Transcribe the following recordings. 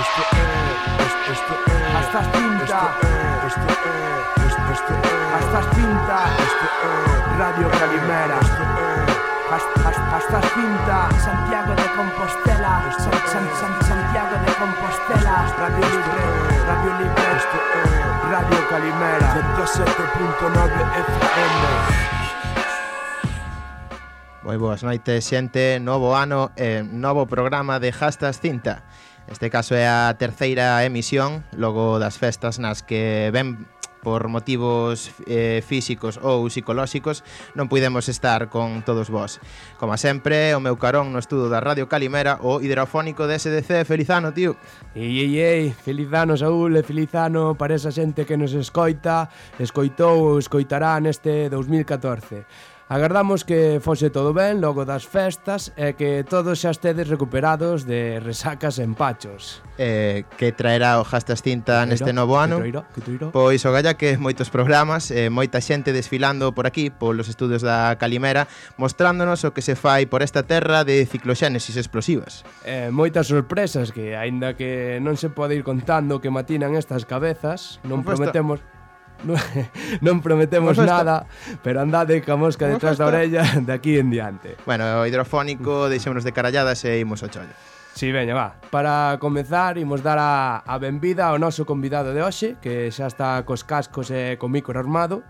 Esto es, esto, esto es, Hasta esto es, esto, esto es, Hasta pinta. esto es, Radio Calimera. esto es. Hasta, hasta, hasta pinta. Santiago de Compostela. San, San- San- Santiago de Compostela. Radio Libre. Radio Libre. Esto es Radio Calimera. 107.9 FM. Moi boas noites, xente, novo ano e novo programa de Jastas Cinta. Este caso é a terceira emisión logo das festas nas que ven por motivos eh, físicos ou psicolóxicos non podemos estar con todos vós. Como sempre, o meu carón no estudo da Radio Calimera, o hidrofónico de SDC, feliz ano, tío. Ei, ei, ei, feliz ano, Saúl, e feliz ano para esa xente que nos escoita, escoitou ou escoitará neste 2014. Agardamos que fose todo ben logo das festas e que todos xa estedes recuperados de resacas e empachos. Eh, que traerá o Jastas Cinta que neste novo ano? Que trairá, que trairá. Pois o galla que moitos programas, eh, moita xente desfilando por aquí, polos estudios da Calimera, mostrándonos o que se fai por esta terra de cicloxénesis explosivas. Eh, moitas sorpresas que, aínda que non se pode ir contando que matinan estas cabezas, non Composto. prometemos... non prometemos Vos nada, pero andade ca mosca detrás da orella de aquí en diante. Bueno, o hidrofónico, mm. deixémonos de caralladas e imos ao chollo. Si, sí, veña, va. Para comezar, imos dar a, a benvida ao noso convidado de hoxe, que xa está cos cascos e co micro armado.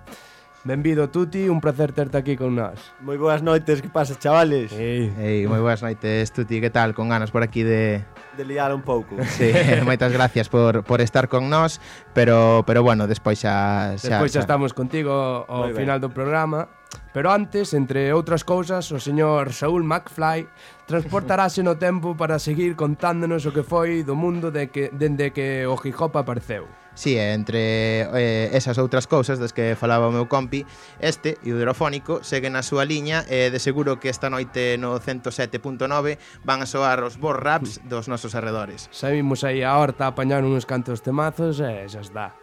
Benvido Tuti, un placer terte aquí con nós. Moi boas noites, que pasa, chavales? Ei, Ei moi boas noites, Tuti, que tal? Con ganas por aquí de de liar un pouco. Sí, moitas gracias por, por estar con nós, pero pero bueno, despois xa xa Despois xa, xa estamos contigo ao final ben. do programa. Pero antes, entre outras cousas, o señor Saúl McFly transportarase no tempo para seguir contándonos o que foi do mundo de que, dende que o hip hop apareceu. Sí, entre eh, esas outras cousas das que falaba o meu compi, este, hidrofónico, segue na súa liña e eh, de seguro que esta noite no 107.9 van a soar os bons raps hmm. dos nosos arredores. Saímos aí a horta a apañar uns cantos temazos e eh, xa está.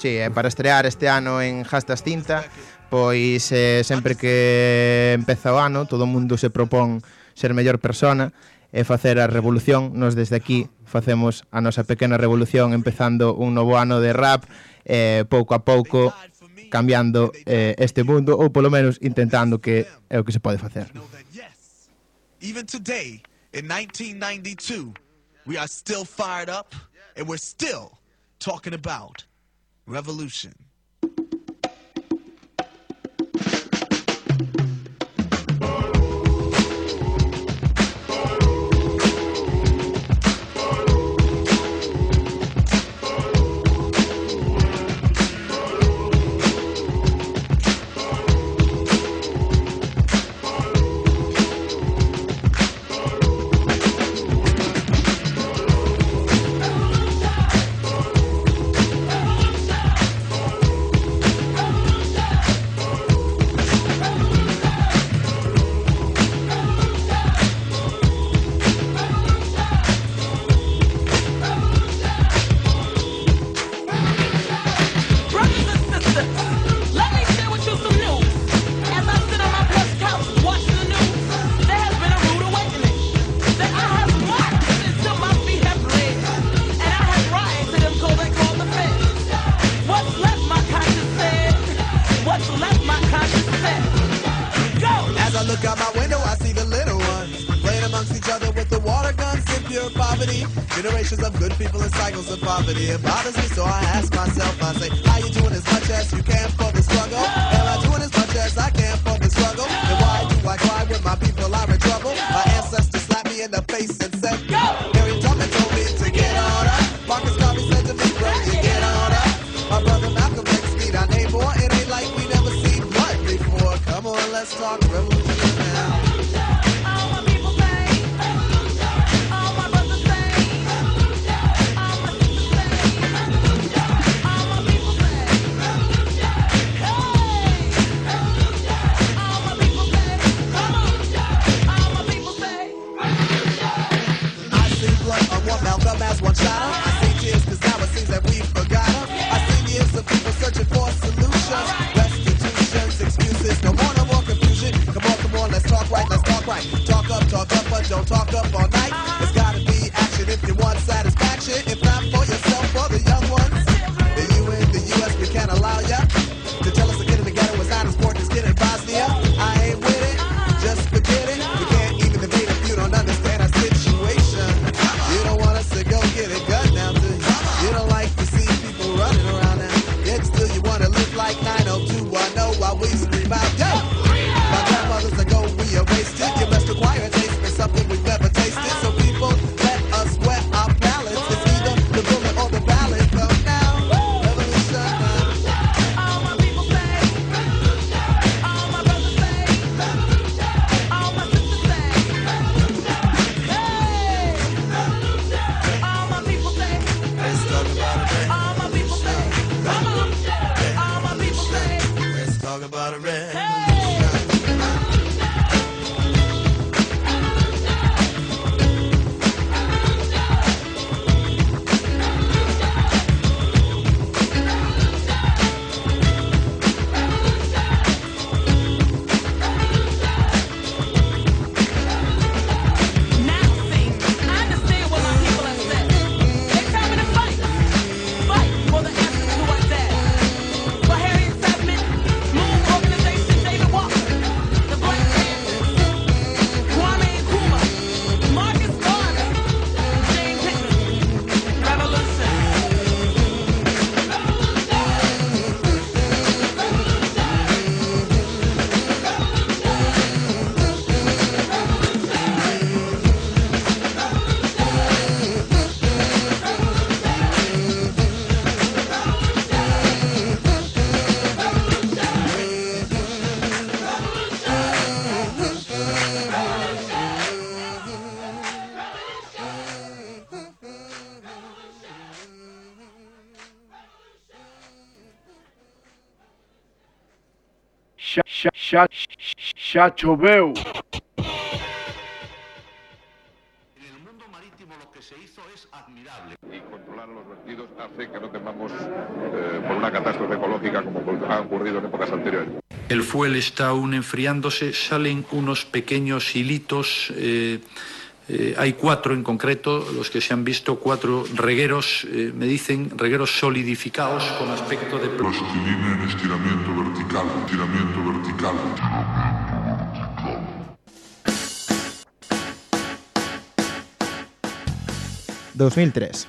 Sí, eh, para estrear este ano en Hastas Tinta, pois eh, sempre que empeza o ano, todo o mundo se propón ser mellor persona e facer a revolución, nos desde aquí facemos a nosa pequena revolución empezando un novo ano de rap, eh, pouco a pouco cambiando eh, este mundo ou polo menos intentando que é o que se pode facer. even today in 1992, we are still fired up and we're still talking about revolution. Xa choveu. y controlar a los vertidos hace que no temamos eh, por una catástrofe ecológica como ha ocurrido en épocas anteriores. El fuel está aún enfriándose, salen unos pequeños hilitos. eh, eh, hay cuatro en concreto, los que se han visto, cuatro regueros, eh, me dicen regueros solidificados con aspecto de... Plastilina en estiramiento vertical, estiramiento vertical. 2003.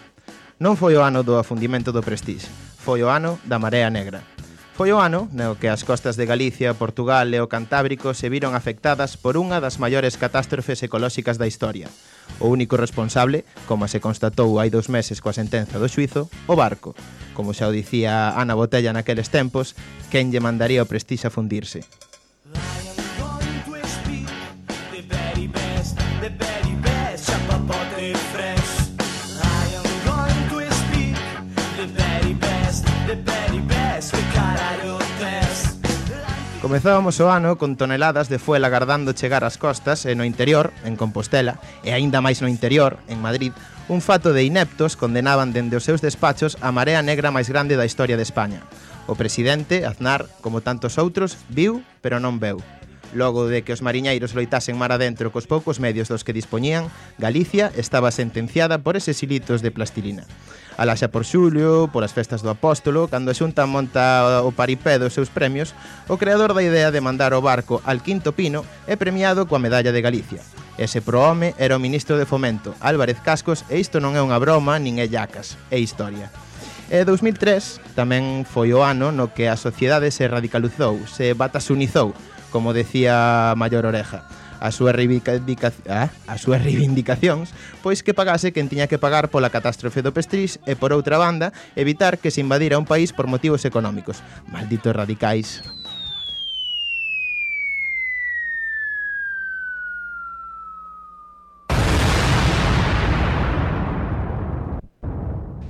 Non foi o ano do afundimento do Prestige, foi o ano da Marea Negra. Foi o ano no que as costas de Galicia, Portugal e o Cantábrico se viron afectadas por unha das maiores catástrofes ecolóxicas da historia. O único responsable, como se constatou hai dous meses coa sentenza do suizo, o barco. Como xa o dicía Ana Botella naqueles tempos, quen lle mandaría o Prestige a fundirse? Comezábamos o ano con toneladas de fuel agardando chegar ás costas e no interior, en Compostela, e aínda máis no interior, en Madrid, un fato de ineptos condenaban dende os seus despachos a marea negra máis grande da historia de España. O presidente, Aznar, como tantos outros, viu, pero non veu. Logo de que os mariñeiros loitasen mar adentro cos poucos medios dos que dispoñían, Galicia estaba sentenciada por eses hilitos de plastilina. Alaxa por xulio, por as festas do apóstolo, cando a xunta monta o paripé dos seus premios, o creador da idea de mandar o barco al Quinto Pino é premiado coa medalla de Galicia. Ese prohome era o ministro de Fomento, Álvarez Cascos, e isto non é unha broma, nin é yacas, é historia. E 2003 tamén foi o ano no que a sociedade se radicalizou, se batasunizou, como decía Maior Oreja as súas reivindicacións, as ah, súas reivindicacións, pois que pagase quen tiña que pagar pola catástrofe do Pestrís e por outra banda, evitar que se invadira un país por motivos económicos. Malditos radicais.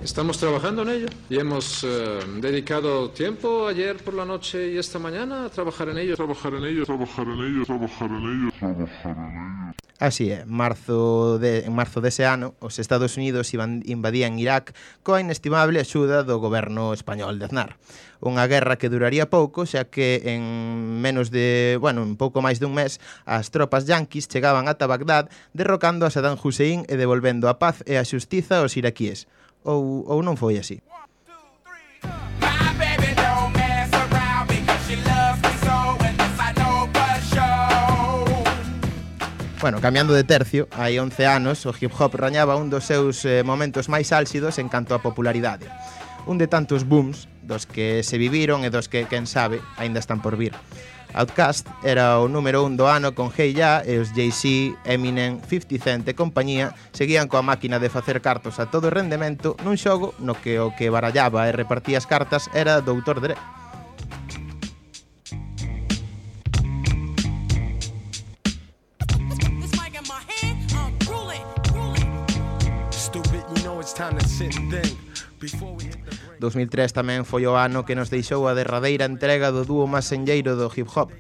Estamos trabajando en ello y hemos eh, dedicado tiempo ayer por la noche y esta mañana a trabajar en ello. Trabajar en ello, trabajar en ello, trabajar en ello, trabajar en ello. Así é, marzo de, en marzo dese ano, os Estados Unidos iban, invadían Irak coa inestimable axuda do goberno español de Aznar. Unha guerra que duraría pouco, xa que en menos de, bueno, en pouco máis dun mes, as tropas yanquis chegaban ata Bagdad derrocando a Saddam Hussein e devolvendo a paz e a xustiza aos iraquíes ou, ou non foi así? Bueno, cambiando de tercio, hai 11 anos o hip hop rañaba un dos seus eh, momentos máis álxidos en canto a popularidade. Un de tantos booms dos que se viviron e dos que, quen sabe, aínda están por vir. Outcast era o número un do ano con Hey Ya e os Jay-Z, Eminem, 50 Cent e compañía seguían coa máquina de facer cartos a todo rendemento nun xogo no que o que barallaba e repartía as cartas era Doutor Dre. 2003 tamén foi o ano que nos deixou a derradeira entrega do dúo máis senlleiro do hip hop.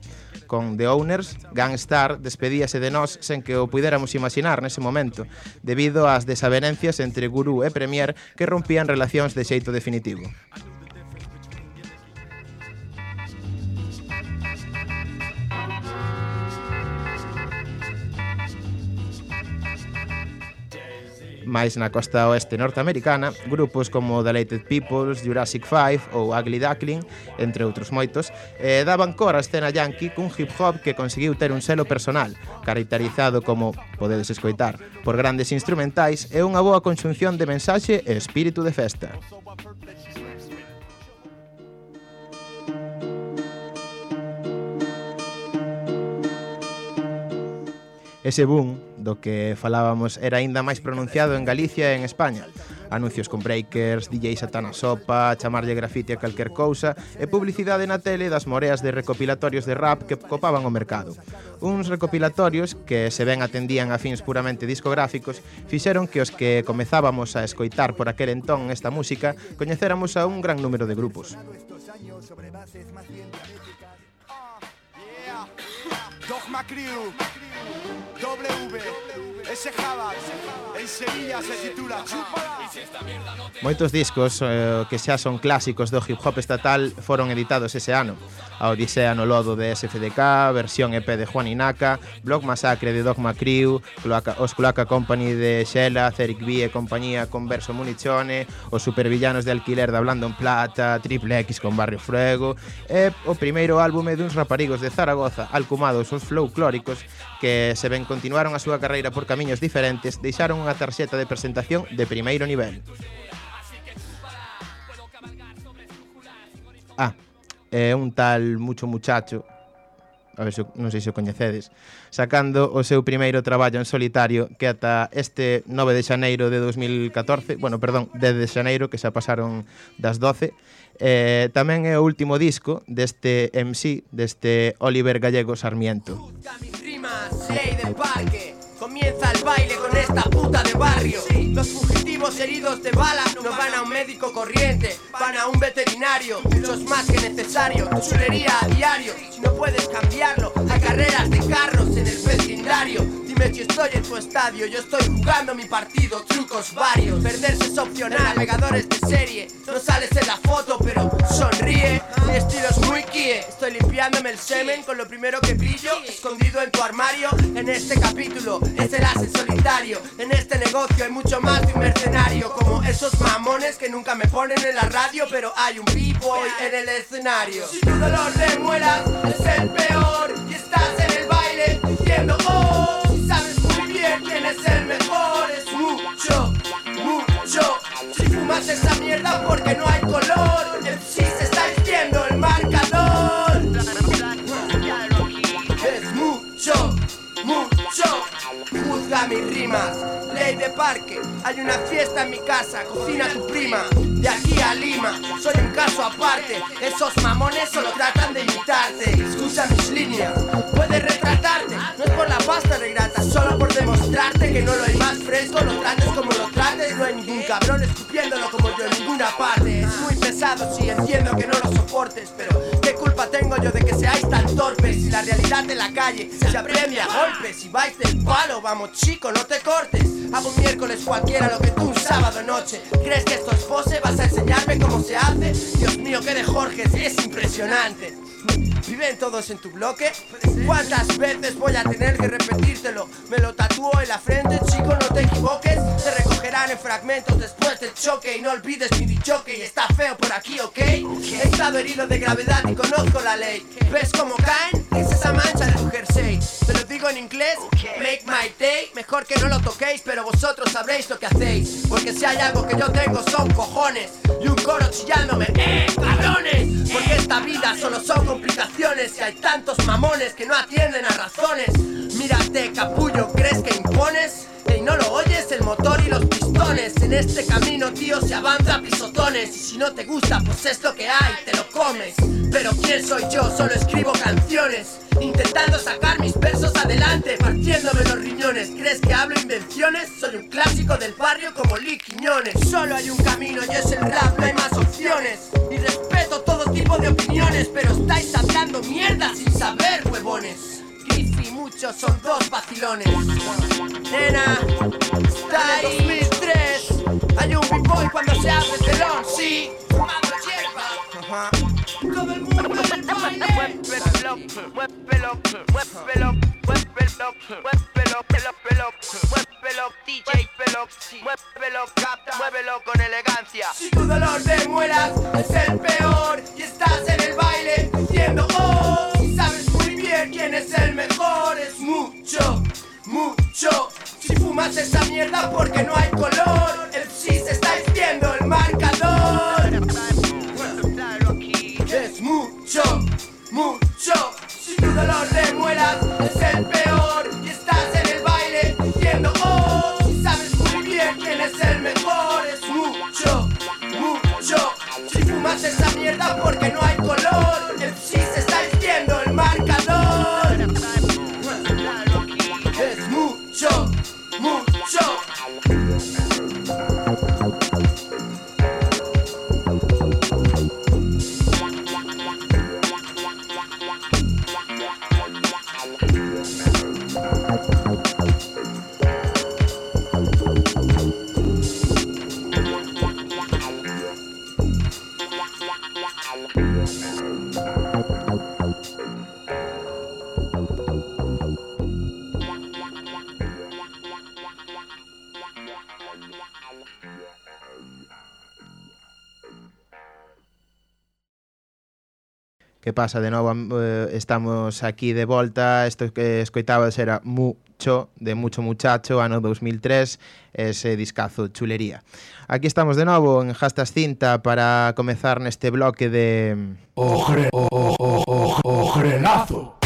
Con The Owners, Gangstar despedíase de nós sen que o puidéramos imaginar nese momento, debido ás desavenencias entre Guru e Premier que rompían relacións de xeito definitivo. máis na costa oeste norteamericana, grupos como The Lated Peoples, Jurassic 5 ou Ugly Duckling, entre outros moitos, eh, daban cor á escena yankee cun hip hop que conseguiu ter un selo personal, caracterizado como, podedes escoitar, por grandes instrumentais e unha boa conxunción de mensaxe e espírito de festa. Ese boom do que falábamos era aínda máis pronunciado en Galicia e en España. Anuncios con breakers, DJs Satana sopa, chamarlle grafite a calquer cousa e publicidade na tele das moreas de recopilatorios de rap que copaban o mercado. Uns recopilatorios que se ben atendían a fins puramente discográficos fixeron que os que comezábamos a escoitar por aquel entón esta música coñecéramos a un gran número de grupos. Dogma Crew, W, Ese Java, en Sevilla se titula Chúpala. Moitos discos eh, que xa son clásicos do hip hop estatal foron editados ese ano. A Odisea no Lodo de SFDK, versión EP de Juan Inaca, Block Masacre de Dogma Crew, Cloaca, Os Cloaca Company de Xela, Ceric B e compañía con Verso Munichone, Os Supervillanos de Alquiler da Blando en Plata, Triple X con Barrio Fuego, e o primeiro álbume duns raparigos de Zaragoza, alcumados os folclóricos, que se ben continuaron a súa carreira por camiños diferentes, deixaron unha tarxeta de presentación de primeiro nivel. Ah, é un tal mucho muchacho a ver, non sei se o coñecedes, sacando o seu primeiro traballo en solitario que ata este 9 de xaneiro de 2014, bueno, perdón, 10 de xaneiro que xa pasaron das 12, eh, tamén é o último disco deste MC, deste Oliver Gallego Sarmiento. Lei de parque Comienza el baile con esta puta de barrio. Los fugitivos heridos de bala no van a un médico corriente, van a un veterinario. Muchos más que necesario. Chulería a diario. Si no puedes cambiarlo, hay carreras de carros en el vecindario. Dime si estoy en tu estadio. Yo estoy jugando mi partido, trucos varios. Perderse es opcional, navegadores de serie. No sales en la foto, pero sonríe. Mi estilo es muy kie. Estoy limpiándome el semen con lo primero que brillo. Escondido en tu armario. En este capítulo es el as solitario. En este negocio hay mucho más de un mercenario. Como esos mamones que nunca me ponen en la radio, pero hay un b-boy en el escenario. Si tu dolor de muelas es el peor y estás en el baile diciendo oh, mucho, mucho. Si fumas esa mierda porque no hay color, el sí se está vistiendo el marcador. Es mucho, mucho. Juzga mis rimas, ley de parque. Hay una fiesta en mi casa, cocina tu prima. De aquí a Lima, soy un caso aparte. Esos mamones solo tratan de imitarte. Escucha mis líneas, puedes retratarte. No es por la pasta de grata, solo por demostrarte que no lo hay más fresco. Lo trates como lo trates, no hay ningún cabrón escupiéndolo como yo en ninguna parte. Es muy pesado, sí, entiendo que no lo soportes, pero ¿qué culpa tengo yo de que seáis tan torpes? Si la realidad de la calle se apremia a golpes, si vais del palo, vamos chico, no te cortes. Hago un miércoles cualquiera lo que tú un sábado noche. ¿Crees que esto es pose? ¿Vas a enseñarme cómo se hace? Dios mío, que de Jorge es impresionante. ¿Viven todos en tu bloque? ¿Cuántas veces voy a tener que repetírtelo? Me lo tatúo en la frente, chico, no te equivoques. Te recogerán en fragmentos después del choque. Y no olvides mi dichoque, y está feo por aquí, ¿ok? He estado herido de gravedad y conozco la ley. ¿Ves cómo caen? Es esa mancha de tu jersey. Te lo digo en inglés, make my day. Mejor que no lo toquéis, pero vosotros sabréis lo que hacéis. Porque si hay algo que yo tengo son cojones. Y un coro chillándome, ¡eh, cabrones! Porque esta vida solo son complicaciones. Y hay tantos mamones que no atienden a razones. Mírate, capullo, ¿crees que impones? Y no lo oyes, el motor y los pistones. En este camino, tío, se avanza a pisotones. Y si no te gusta, pues es lo que hay, te lo comes. Pero ¿quién soy yo? Solo escribo canciones. Intentando sacar mis versos adelante, partiéndome los riñones. ¿Crees que hablo invenciones? Soy un clásico del barrio como Lee Quiñones. Solo hay un camino y es el rap, no hay más opciones. Y respeto todo tipo de opiniones, pero estáis hablando mierda sin saber, huevones. Son dos vacilones. Nena, está ahí. 2003. Hay un b-boy cuando se abre el telón, sí. Fumando hierba. Ajá. Todo el mundo DJ muévelo, capta, muévelo con elegancia. Si tu dolor de muelas es el peor y estás en el baile diciendo oh, bien quién es el mejor, es mucho, mucho. Si fumas esa mierda porque no hay color, el se está vistiendo el marcador. Es mucho, mucho. Si tu dolor de muelas es el peor y estás en el baile diciendo oh, si sabes muy bien quién es el mejor, es mucho, mucho. Si fumas esa mierda porque no hay Que pasa de novo, eh, estamos aquí de volta, isto que escoitabas era Mucho, de Mucho Muchacho, ano 2003, ese discazo chulería. Aquí estamos de novo en Jastas Cinta para comezar neste bloque de... O, gre, o, o, o, o, o grenazo.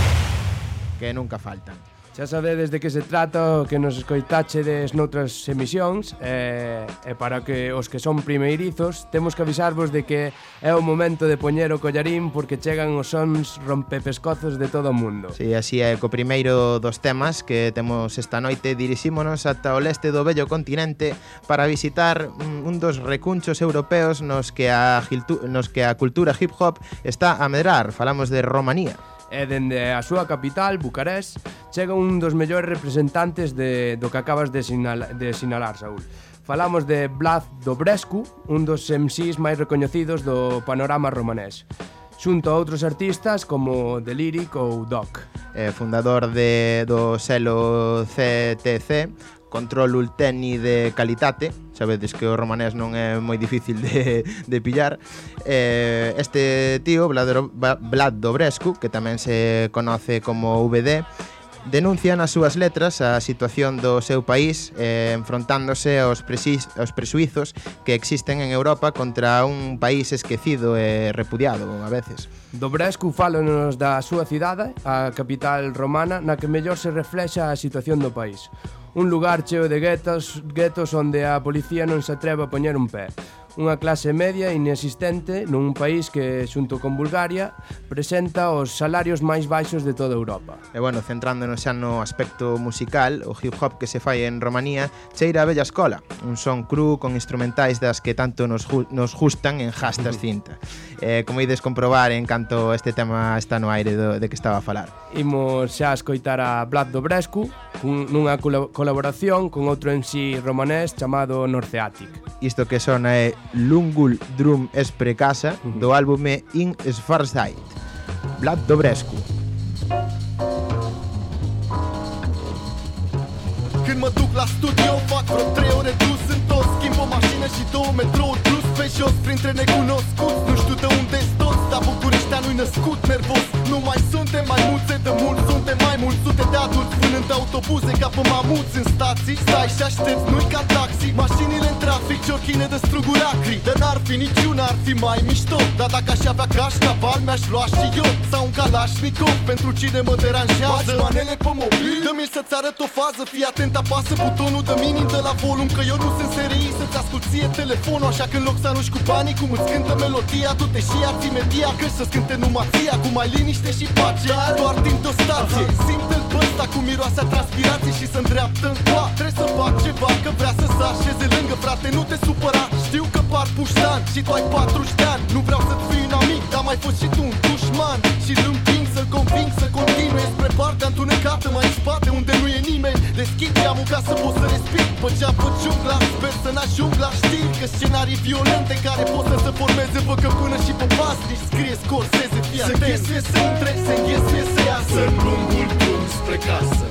Que nunca faltan. Xa sabedes de que se trata o que nos escoitachedes noutras emisións e, e para que os que son primeirizos temos que avisarvos de que é o momento de poñer o collarín porque chegan os sons rompepescozos de todo o mundo. Si, sí, así é co primeiro dos temas que temos esta noite dirixímonos ata o leste do vello continente para visitar mm, un dos recunchos europeos nos que a, nos que a cultura hip hop está a medrar. Falamos de Romanía e dende a súa capital, Bucarest, chega un dos mellores representantes de, do que acabas de, sinala, de sinalar, Saúl. Falamos de Vlad Dobrescu, un dos MCs máis recoñecidos do panorama romanés xunto a outros artistas como The Lyric ou Doc. Eh, fundador de, do selo CTC, control ulteni de calitate, sabedes que o romanés non é moi difícil de, de pillar. Eh, este tío, Vlad, Vlad Dobrescu, que tamén se conoce como VD, denuncia nas súas letras a situación do seu país eh, enfrontándose aos, presis, aos presuizos que existen en Europa contra un país esquecido e repudiado a veces. Dobrescu fálanos da súa cidade, a capital romana, na que mellor se reflexa a situación do país un lugar cheo de guetas, guetos onde a policía non se atreve a poñer un pé unha clase media inexistente nun país que, xunto con Bulgaria, presenta os salarios máis baixos de toda Europa. E bueno, centrándonos xa no aspecto musical, o hip hop que se fai en Romanía cheira a bella escola, un son cru con instrumentais das que tanto nos, nos gustan en jastas cinta. eh, como ides comprobar en canto este tema está no aire do, de que estaba a falar. Imos xa escoitar a Vlad Dobrescu nunha colaboración con outro en si romanés chamado Norceatic. Isto que sona é Lungul Drum Esprecasa do álbume In Svarside. Vlad Dobrescu. Când mă duc la studio Fac vreo trei ore dus în tot Schimb o mașină și două metrouri plus Pe jos printre necunoscuți Nu știu de unde toți Dar Bucureștea nu-i născut nervos. Nu mai suntem mai mulțe de mult Suntem mai mulți. Sute de adulți Vânând autobuze ca pe mamuți în stații. Stai și aștepți, nu-i ca taxi. Mașinile în trafic, ciorchine de struguri acri. De n-ar fi niciuna, ar fi mai mișto. Dar dacă aș avea cașcaval, mi-aș lua și eu. Sau un kalașnicov pentru cine mă deranjează. Bați manele pe mobil. Dă-mi să-ți arăt o fază, fii atent apasă butonul de minim de la volum Că eu nu sunt serii. Să-ți ascult ție telefonul Așa că în loc să arunci cu banii cum îți cântă melodia Tu te și ia-ți media că să-ți cânte numai ție Cu mai liniște și pace. Doar timp de o stație. Simte-l pe ăsta cu miroase a transpirație Și să îndreaptă în coa. Trebuie să fac ceva că vrea să se așeze lângă Frate nu te supăra. Știu că par puștan și tu ai 40 de ani. Nu vreau să-ți fii un amic Dar mai fost și tu un dușman. Și îl împing să-l conving să continue Spre partea întunecată mai în spate unde nu e nimeni. Deschid geamul ca să pot să respir. Pe ceapă jungla Sper să n-ajung la știri Că scenarii violente care pot să se formeze Vă că până și pe pasnici scrie scorseze Fii atent. Se înghesuie să intre, se înghesuie să iasă. În lungul drum spre casă.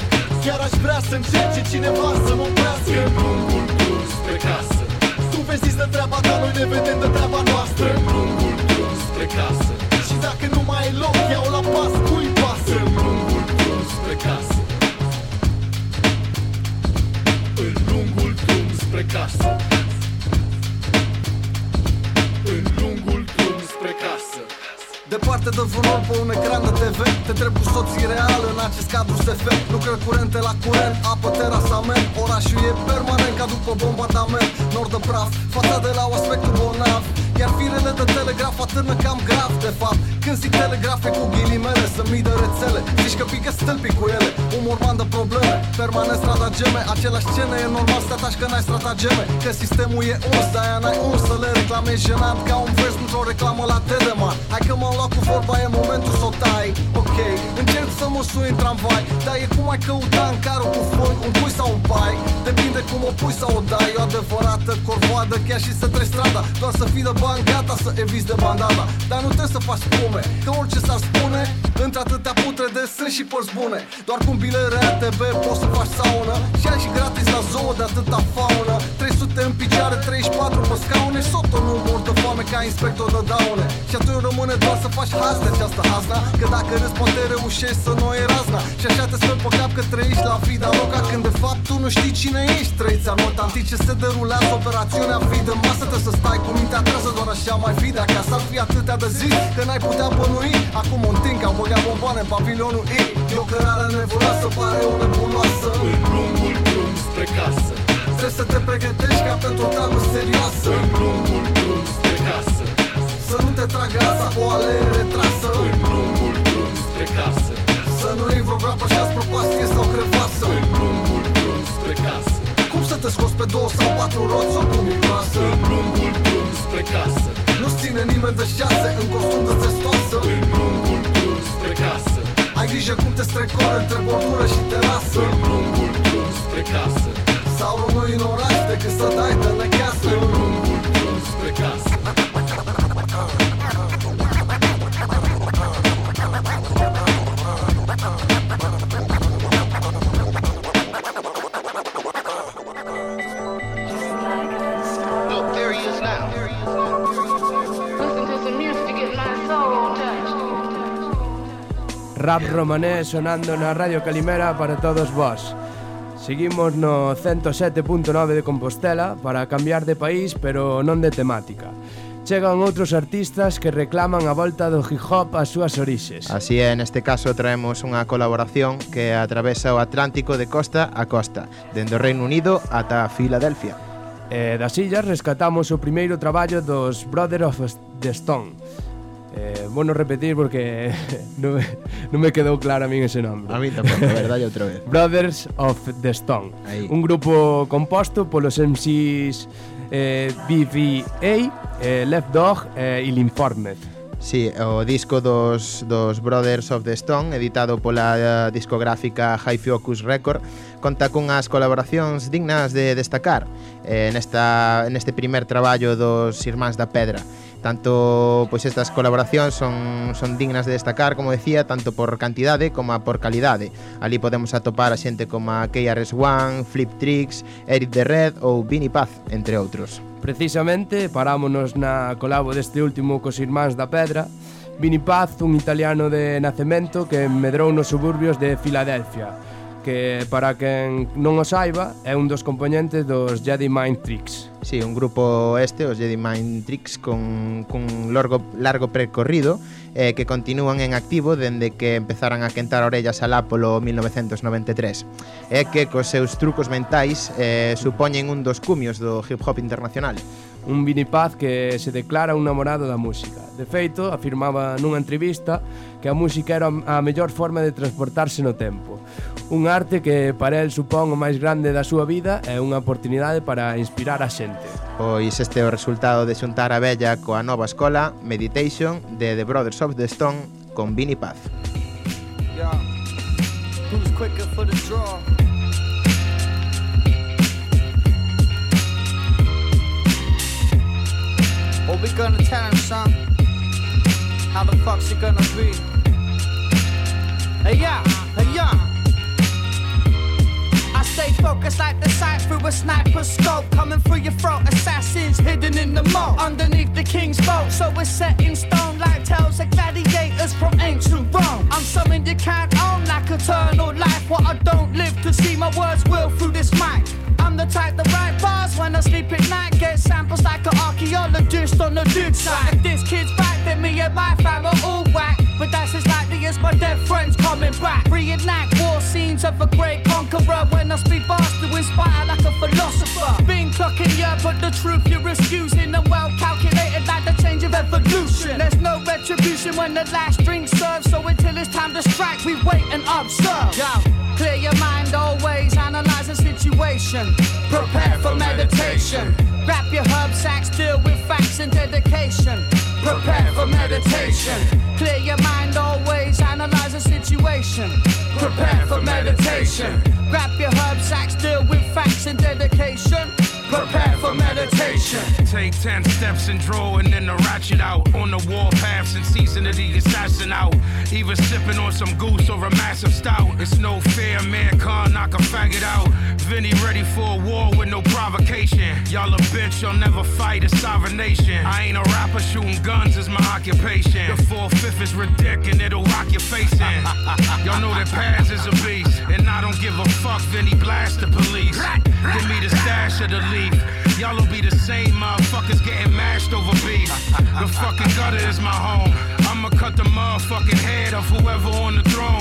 Chiar aș vrea să încerce cineva să mă oprească. În lungul drum spre casă. Tu vezi de treaba ta, noi ne vedem de treaba noastră. În lungul drum spre casă. Și dacă nu mai e loc, iau la pas, cui pasă În lungul drum spre casă. În lungul drum spre casă. În lungul drum spre casă. Departe de vreun pe un ecran de TV Te trebuie soții real în acest cadru SF Lucrări curente la curent, apă, terasament Orașul e permanent ca după bombardament Nord de praf, fața de la o aspectul bolnav. Iar firele de telegraf atârnă cam grav de fapt Când zic telegrafe cu ghilimele Să mii de rețele. Zici că pică stâlpii cu ele Un morman de probleme. Permanent stratageme Aceleași scene e normal să te ataci că n-ai stratageme Că sistemul e uns De-aia n-ai uns să le reclamezi jenant. Ca un vers într-o reclamă la Tedeman Hai că m-am luat cu vorba E momentul să o tai. Ok Încerc să mă sui în tramvai Dar e cum ai căuta în carul cu foi Un pui sau un pai? Depinde cum o pui sau o dai E o adevărată corvoadă Chiar și să treci strada. Doar să fii de bani gata să eviți de bandada Dar nu trebuie să faci spume Că orice s-ar spune Între atâtea putrede sunt și părți bune. Doar cu un bilet RATB poți să faci saună. Și ai și gratis la zoo de atâta faună. 300 în picior ce are 34 pe scaune. Soto nu mor de foame ca inspector de daune. Și atunci rămâne doar să faci haz de această hazna Că dacă râzi poate reușești să nu e razna. Și așa te speli pe cap că trăiești la vida loca Când de fapt tu nu știi cine ești. Trăiți anot antice se derulează operațiunea. Fi de masă Trebuie să stai cu mintea trează doar așa mai fi. De acasă ar fi atâtea de zi că n-ai putea bănui Acum un tin că au băgat bomboane în pavilionul E E o cărare nevoioasă, pare o nebuloasă În lungul drum spre casă. Trebuie să te pregătești ca pentru o travă serioasă. În lungul drum spre casă. Să nu te tragă asta cu o alee retrasă. În lungul drum spre casă. Să nu iei vreo groapă și azi propastie sau crevasă În lungul drum spre casă. Cum să te scoți pe două sau patru roți sau cum e groasă? În lungul drum spre casă Nu-ți ține nimeni de șase în costum de testoasă. În lungul drum spre casă. Ai grijă cum te strecori între bordură și terasă. În lungul drum spre casă. Sau rămâi în oraș decât să dai de necheasă În lungul drum spre casă Rap romanés sonando na Radio Calimera para todos vós. Seguimos no 107.9 de Compostela para cambiar de país, pero non de temática. Chegan outros artistas que reclaman a volta do hip hop ás súas orixes. Así é, neste caso traemos unha colaboración que atravesa o Atlántico de costa a costa, dende o Reino Unido ata Filadelfia. E das illas rescatamos o primeiro traballo dos Brother of the Stone, Eh, bueno repetir porque non me, non me quedou claro a min ese nome. A min tampouco, a verdade outra vez. Brothers of the Stone. Ahí. Un grupo composto polos MCs eh, BVA, eh, Left Dog eh, e Linformed. Sí, o disco dos, dos Brothers of the Stone, editado pola eh, discográfica High Focus Record, conta cunhas colaboracións dignas de destacar eh, nesta, neste primer traballo dos Irmáns da Pedra. Tanto pois estas colaboracións son, son dignas de destacar, como decía, tanto por cantidade como por calidade. Ali podemos atopar a xente como a KRS-One, Flip Tricks, Eric the Red ou Vinny Paz, entre outros. Precisamente, parámonos na colabo deste último cos Irmáns da Pedra, Vini Paz, un italiano de nacemento que medrou nos suburbios de Filadelfia, que para quen non o saiba é un dos componentes dos Jedi Mind Tricks. Sí, un grupo este, os Jedi Mind Tricks, con, cun largo, largo percorrido eh, que continúan en activo dende que empezaran a quentar orellas al Apolo 1993 É que cos seus trucos mentais eh, supoñen un dos cumios do hip hop internacional un vinipaz que se declara un namorado da música. De feito, afirmaba nunha entrevista que a música era a mellor forma de transportarse no tempo. Un arte que para el supón o máis grande da súa vida é unha oportunidade para inspirar a xente. Pois este é o resultado de xuntar a bella coa nova escola Meditation de The Brothers of the Stone con Vinipaz. Yeah. Who's quicker for the draw? We gonna tell him, son? How the fuck's it gonna be? Hey, yeah, hey, yeah. I stay focused like the sight through a sniper scope. Coming through your throat, assassins hidden in the moat. Underneath the king's boat, so it's set in stone like tales of gladiators from ancient Rome. I'm something you can't own like eternal life. What I don't live to see my words will through this mic. I'm the type that write bars when I sleep at night. Get samples like an archaeologist on the dig side. If this kid's back, then me and my fam are all whack. But that's as likely as my dead friends coming back. Reenact war scenes of a great conqueror. When I speak fast to inspire like a philosopher. Been clocking, yeah, but the truth you're excusing. And well calculated like the change of evolution. There's no retribution when the last drink serves. So until it's time to strike, we wait and observe. Situation. Prepare for meditation. Wrap your herb sacks, deal with facts and dedication. Prepare for meditation. Clear your mind always, analyze the situation. Prepare for meditation. Grab your herb sacks, deal with facts and dedication. Prepare for meditation. Take ten steps and draw and then the ratchet out on the warpath and season of the assassin out. Even sipping on some goose or a massive stout. It's no fair, man can't knock a faggot out. Vinny ready for a war with no provocation. Y'all a bitch, y'all never fight a sovereign nation. I ain't a rapper, shooting guns is my occupation. The four fifth is ridiculous and it'll rock your face in. Y'all know that Paz is a beast, and I don't give a fuck. Vinny blast the police. Give me the stash of the leaf. Y'all'll be the same motherfuckers getting mashed over beef. The fucking gutter is my home. I'ma cut the motherfucking head of whoever on the throne.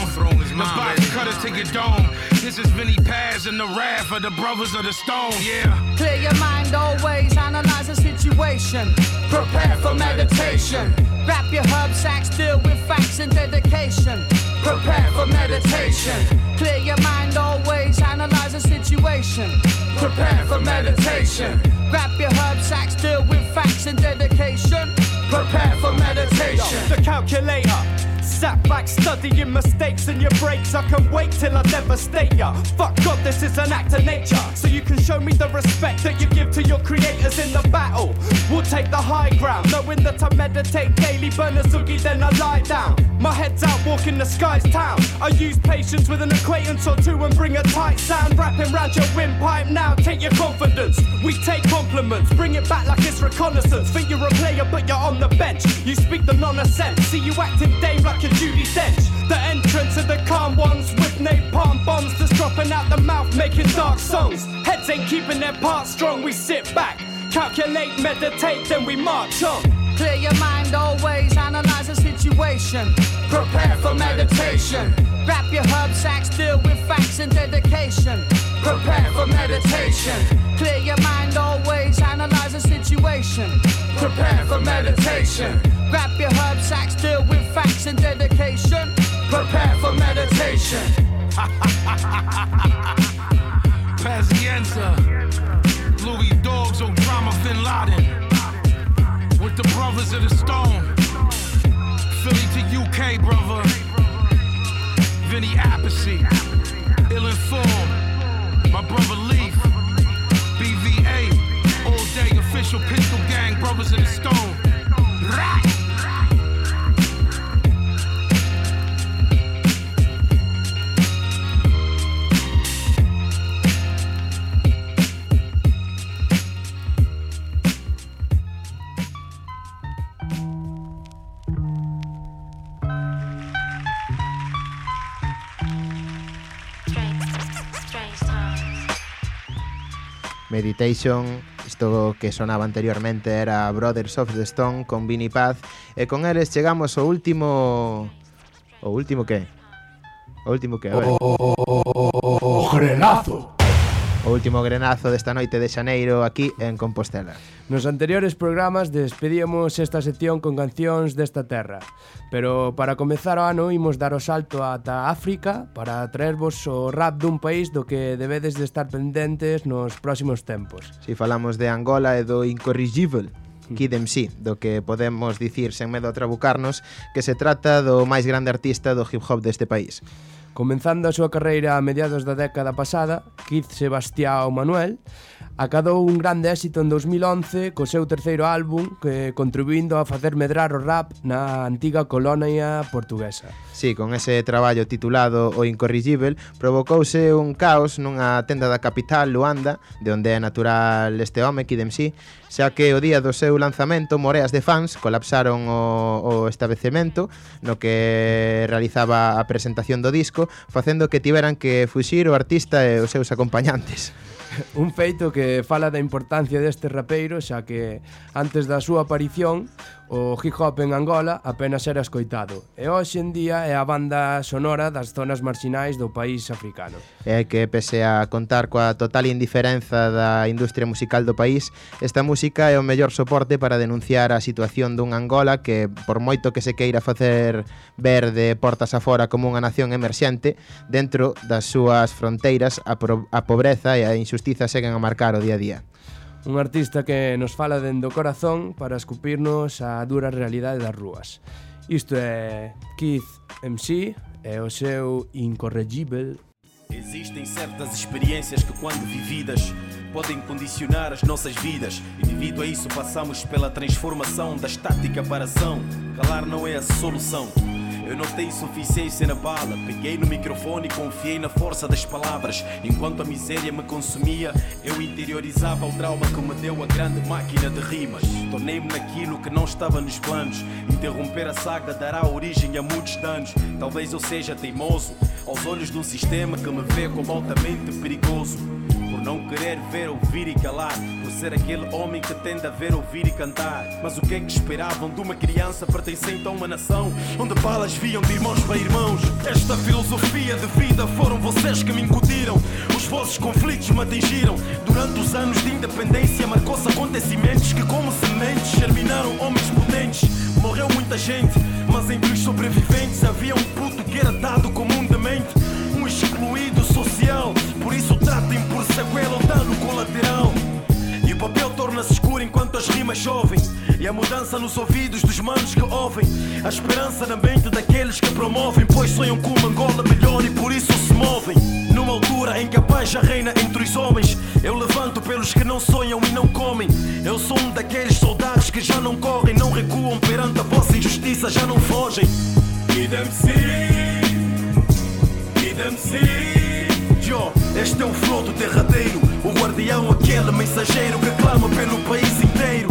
The box cutter to your dome. This is Vinny Paz and the wrath of the brothers of the stone. Yeah. Clear your mind always, analyze the situation. Prepare for meditation. Wrap your herb sacks, deal with facts and dedication. Prepare for meditation. Clear your mind always, analyze the situation. Prepare for meditation. Wrap your herb sacks, deal with facts and dedication. Prepare for meditation. The calculator. Sat back studying mistakes and your breaks. I can wait till I devastate ya. Fuck God, this is an act of nature. So you can show me the respect that you give to your creators in the battle. We'll take the high ground, knowing that I meditate daily. Burn a sugi, then I lie down. My head's out, walking the sky's town. I use patience with an acquaintance or two and bring a tight sound. Wrapping round your windpipe now, take your confidence. We take compliments, bring it back like it's reconnaissance. Think you're a player, but you're on the bench. You speak the nonsense. See you acting Dave like a Judy Dench. The entrance of the calm ones with napalm bombs that's dropping out the mouth, making dark songs. Heads ain't keeping their parts strong. We sit back, calculate, meditate, then we march on. Clear your mind always, analyze the situation. Prepare for meditation. Wrap your herb sacks, deal with facts and dedication. Prepare for meditation. Clear your mind always, analyze the situation. Prepare for meditation. Wrap your herb sacks, deal with facts and dedication. Prepare for meditation. Pazienza. Laden. With the brothers of the stone. Philly to UK, brother. Vinny Appice. Ill informed. My brother Leaf. BVA. All day official pistol gang, brothers of the stone. Right. Meditation, isto que sonaba anteriormente era Brothers of the Stone con Vinny Paz con eles chegamos ao último o último que? O último que? A o último grenazo desta noite de Xaneiro aquí en Compostela. Nos anteriores programas despedíamos esta sección con cancións desta terra, pero para comezar o ano imos dar o salto ata África para traervos o rap dun país do que debedes de estar pendentes nos próximos tempos. Si falamos de Angola e do incorrigible, Kid MC, do que podemos dicir sen medo a trabucarnos que se trata do máis grande artista do hip hop deste país. Comenzando a súa carreira a mediados da década pasada, Keith Sebastião Manuel acadou un grande éxito en 2011 co seu terceiro álbum que contribuindo a facer medrar o rap na antiga colonia portuguesa. Sí, con ese traballo titulado O Incorrigible provocouse un caos nunha tenda da capital, Luanda, de onde é natural este home, Kid MC, xa que o día do seu lanzamento moreas de fans colapsaron o, o establecemento no que realizaba a presentación do disco facendo que tiveran que fuxir o artista e os seus acompañantes. Un feito que fala da importancia deste rapeiro xa que antes da súa aparición O hip hop en Angola apenas era escoitado e hoxe en día é a banda sonora das zonas marxinais do país africano. É que pese a contar coa total indiferenza da industria musical do país, esta música é o mellor soporte para denunciar a situación dun Angola que por moito que se queira facer ver de portas afora como unha nación emerxente, dentro das súas fronteiras a, a pobreza e a injustiza seguen a marcar o día a día. Un artista que nos fala dende o corazón para escupirnos a dura realidade das rúas. Isto é Keith MC e o seu Incorregible Existem certas experiências que, quando vividas, podem condicionar as nossas vidas. E devido a isso passamos pela transformação da estática para ação. Calar não é a solução. Eu notei suficiência na bala. Peguei no microfone e confiei na força das palavras. Enquanto a miséria me consumia, eu interiorizava o trauma que me deu a grande máquina de rimas. Tornei-me naquilo que não estava nos planos. Interromper a saga dará origem a muitos danos. Talvez eu seja teimoso aos olhos de um sistema que me vê como altamente perigoso. Por não querer ver, ouvir e calar. Por ser aquele homem que tende a ver, ouvir e cantar. Mas o que é que esperavam de uma criança pertencente a uma nação onde balas viam de irmãos para irmãos? Esta filosofia de vida foram vocês que me incutiram. Os vossos conflitos me atingiram. Durante os anos de independência, marcou-se acontecimentos que, como sementes, germinaram homens potentes. Morreu muita gente, mas entre os sobreviventes havia um puto que era dado como um demente. Um excluído social, por isso tratem por sequela ou dano colateral. E o papel as rimas chovem. E a mudança nos ouvidos dos manos que ouvem. A esperança na mente daqueles que promovem. Pois sonham com uma Angola melhor e por isso se movem. Numa altura em que a paz já reina entre os homens. Eu levanto pelos que não sonham e não comem. Eu sou um daqueles soldados que já não correm, não recuam perante a vossa injustiça, já não fogem. Kid-MC, Kid-MC. Este é o flow do derradeiro. O guardião, aquele mensageiro que clama pelo país inteiro.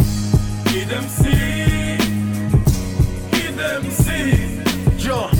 Kid-MC, Kid-MC. Yo,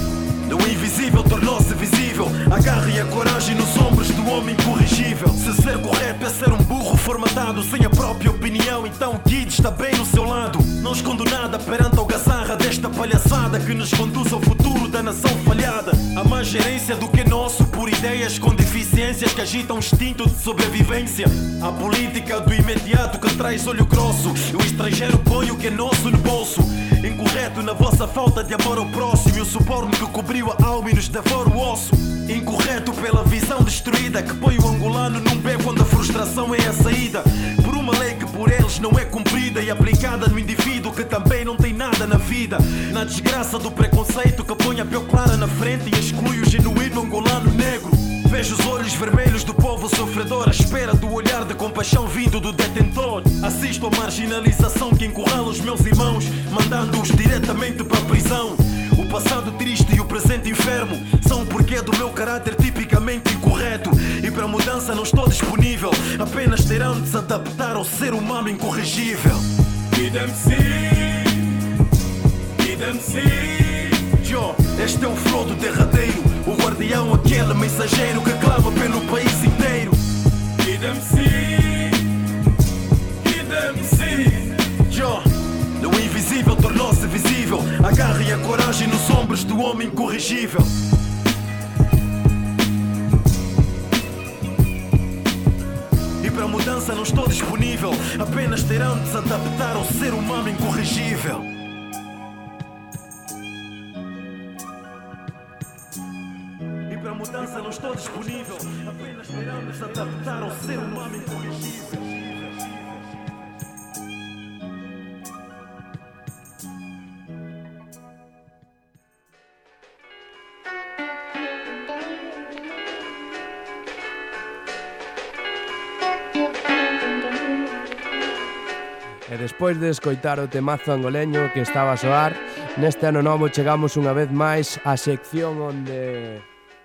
o invisível tornou-se visível. Agarre a coragem nos ombros do homem incorrigível. Se ser correto é ser um burro formatado sem a própria opinião, então o Kid está bem no seu lado. Não escondo nada perante a algazarra desta palhaçada que nos conduz ao futuro da nação falhada. Há mais gerência do que nosso por ideias com deficiências que agitam o instinto de sobrevivência. A política do imediato que traz olho grosso. E o estrangeiro põe o que é nosso no bolso. Incorreto na vossa falta de amor ao próximo. E o suborno que cobriu a alma e nos devora o osso. Incorreto pela visão destruída que põe o angolano num beco onde a frustração é a saída. Por uma lei que por eles não é cumprida e aplicada no indivíduo que também não tem nada na vida. Na desgraça do preconceito que põe a pele clara na frente e exclui o genuíno angolano negro. Vejo os olhos vermelhos do povo sofredor à espera do olhar de compaixão vindo do detentor. Assisto à marginalização que encurrala os meus irmãos, mandando-os diretamente para a prisão. O passado triste e o presente enfermo são o porquê do meu caráter tipicamente incorreto. E para mudança não estou disponível, apenas terão de se adaptar ao ser humano incorrigível. Kid MC. Yo, este é o flow do derradeiro, o guardião, aquele mensageiro que clama pelo país inteiro. Kid MC. O invisível tornou-se visível. Agarre a coragem nos ombros do homem incorrigível. E para mudança não estou disponível, apenas terão de se adaptar ao ser humano incorrigível. E para mudança não estou disponível, apenas terão de se adaptar ao ser humano incorrigível. E despois de escoitar o temazo angoleño que estaba a soar, neste ano novo chegamos unha vez máis á sección onde...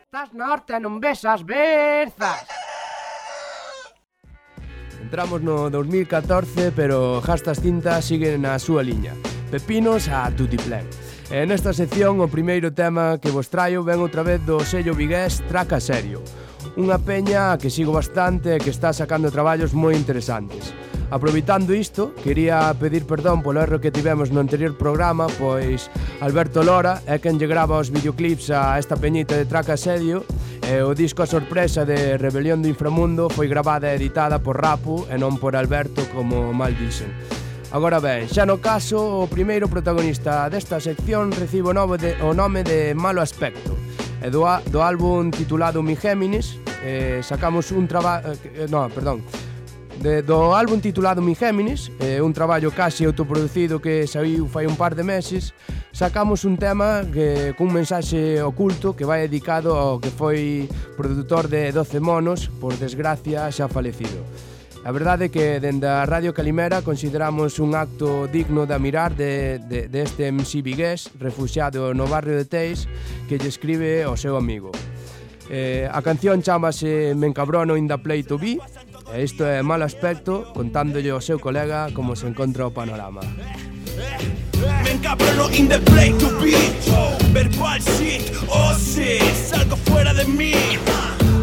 Estás norte e non besas berzas! Entramos no 2014, pero Jastas Cintas siguen na súa liña. Pepinos a Tutiplén E nesta sección o primeiro tema que vos traio ven outra vez do sello vigués Traca Serio. Unha peña que sigo bastante e que está sacando traballos moi interesantes. Aproveitando isto, quería pedir perdón polo erro que tivemos no anterior programa, pois Alberto Lora é quen lle grava os videoclips a esta peñita de Traca Sedio e o disco a sorpresa de Rebelión do Inframundo foi gravada e editada por Rapu e non por Alberto como mal dicen. Agora ben, xa no caso, o primeiro protagonista desta sección recibe o de, o nome de Malo Aspecto e do, do álbum titulado Mi Géminis eh, sacamos un traballo eh, eh, no, perdón de, do álbum titulado Mi Géminis, eh, un traballo casi autoproducido que saiu fai un par de meses, sacamos un tema que, cun mensaxe oculto que vai dedicado ao que foi produtor de 12 monos, por desgracia xa falecido. A verdade é que dende a Radio Calimera consideramos un acto digno de mirar de, de, de este MC Vigués, refugiado no barrio de Teis, que lle escribe ao seu amigo. Eh, a canción chamase Me encabrono inda pleito vi isto é mal aspecto contándolle ao seu colega como se encontra o panorama. Me encabrono in the play to be Verbal shit, oh sí, salgo fuera de mí.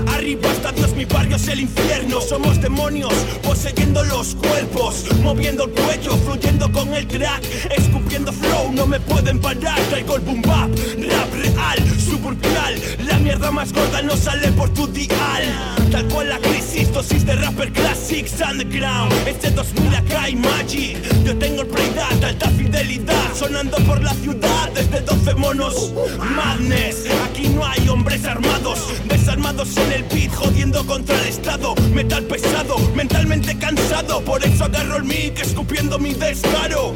Arriba está Dios, mi barrio es el infierno. Somos demonios, poseyendo los cuerpos Moviendo el cuello, fluyendo con el track Escupiendo flow, no me pueden parar. Traigo el boom bap, rap real, suburbial. La mierda más gorda no sale por tu dial Tal cual la crisis, dosis de rapper classics underground. Este 2000 acá hay magic. Yo tengo el Playdat, alta fidelidad. Sonando por la ciudad desde 12 monos. Madness, aquí no hay hombres armados. Desarmados en el beat, jodiendo contra el estado. Metal pesado, mentalmente cansado. Por eso agarro el mic, escupiendo mi descaro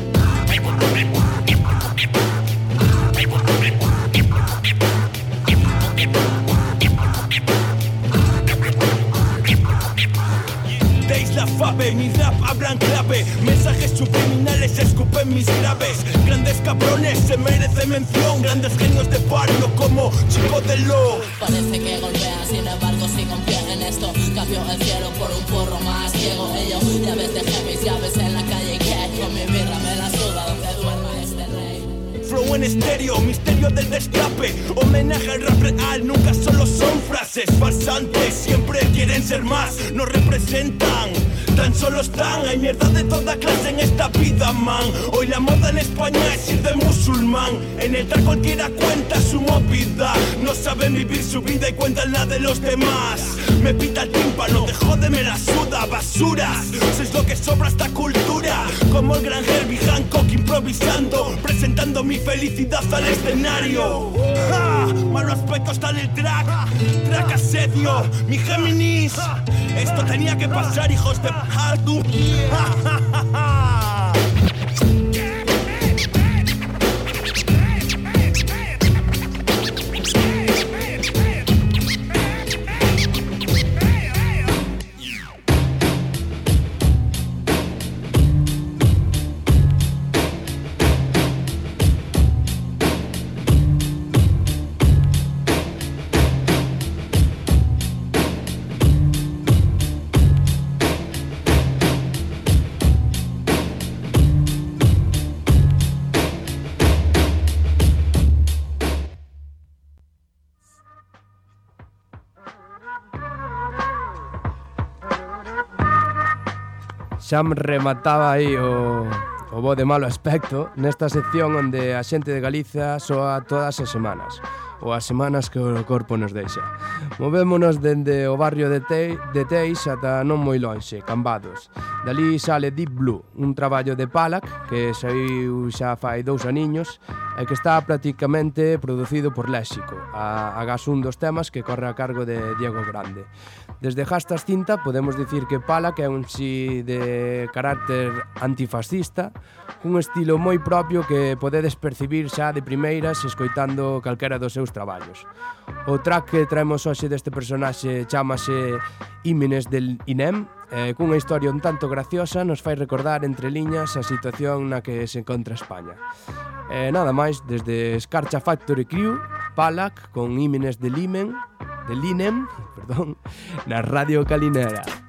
Mi rap hablan clave. Mensajes subliminales escupen mis graves. Grandes cabrones se merece mención. Grandes genios de barrio como Chico de Lo. Parece que golpea, sin embargo en pie en esto. Cambio el cielo por un porro más ciego. Ello, llaves de mis llaves en la Flow en estéreo, misterio del destape Homenaje al rap real, nunca solo son frases Farsantes, siempre quieren ser más No representan, tan solo están Hay mierda de toda clase en esta vida, man. Hoy la moda en España es ir de musulmán. En el track cualquiera cuenta su movida. No saben vivir su vida y cuentan la de los demás. Me pita el tímpano, de jode me la suda Basuras, sois lo que sobra esta cultura. Como el gran Herbie Hancock improvisando Presentando mi felicidad al escenario. ¡Ja! Malo aspecto está en el track Track asedio, mi Géminis Esto tenía que pasar, hijos de Hardu Xa me remataba aí o, o bo de malo aspecto nesta sección onde a xente de Galiza soa todas as semanas ou as semanas que o corpo nos deixa. Movémonos dende o barrio de, Te de Teix ata non moi lonxe, Cambados. Dalí sale Deep Blue, un traballo de Palak que saiu xa fai dous aniños e que está prácticamente producido por Léxico, a, gas un dos temas que corre a cargo de Diego Grande. Desde Jastas Cinta podemos dicir que Palak é un si de carácter antifascista, cun estilo moi propio que podedes percibir xa de primeiras escoitando calquera dos seus traballos. O track que traemos hoxe deste personaxe chamase Ímenes del Inem eh, cunha historia un tanto graciosa nos fai recordar entre liñas a situación na que se encontra España. E nada máis, desde Scarcha Factory Crew, Palak con Ímenes del Imen, del Inem, perdón, na Radio Calinera.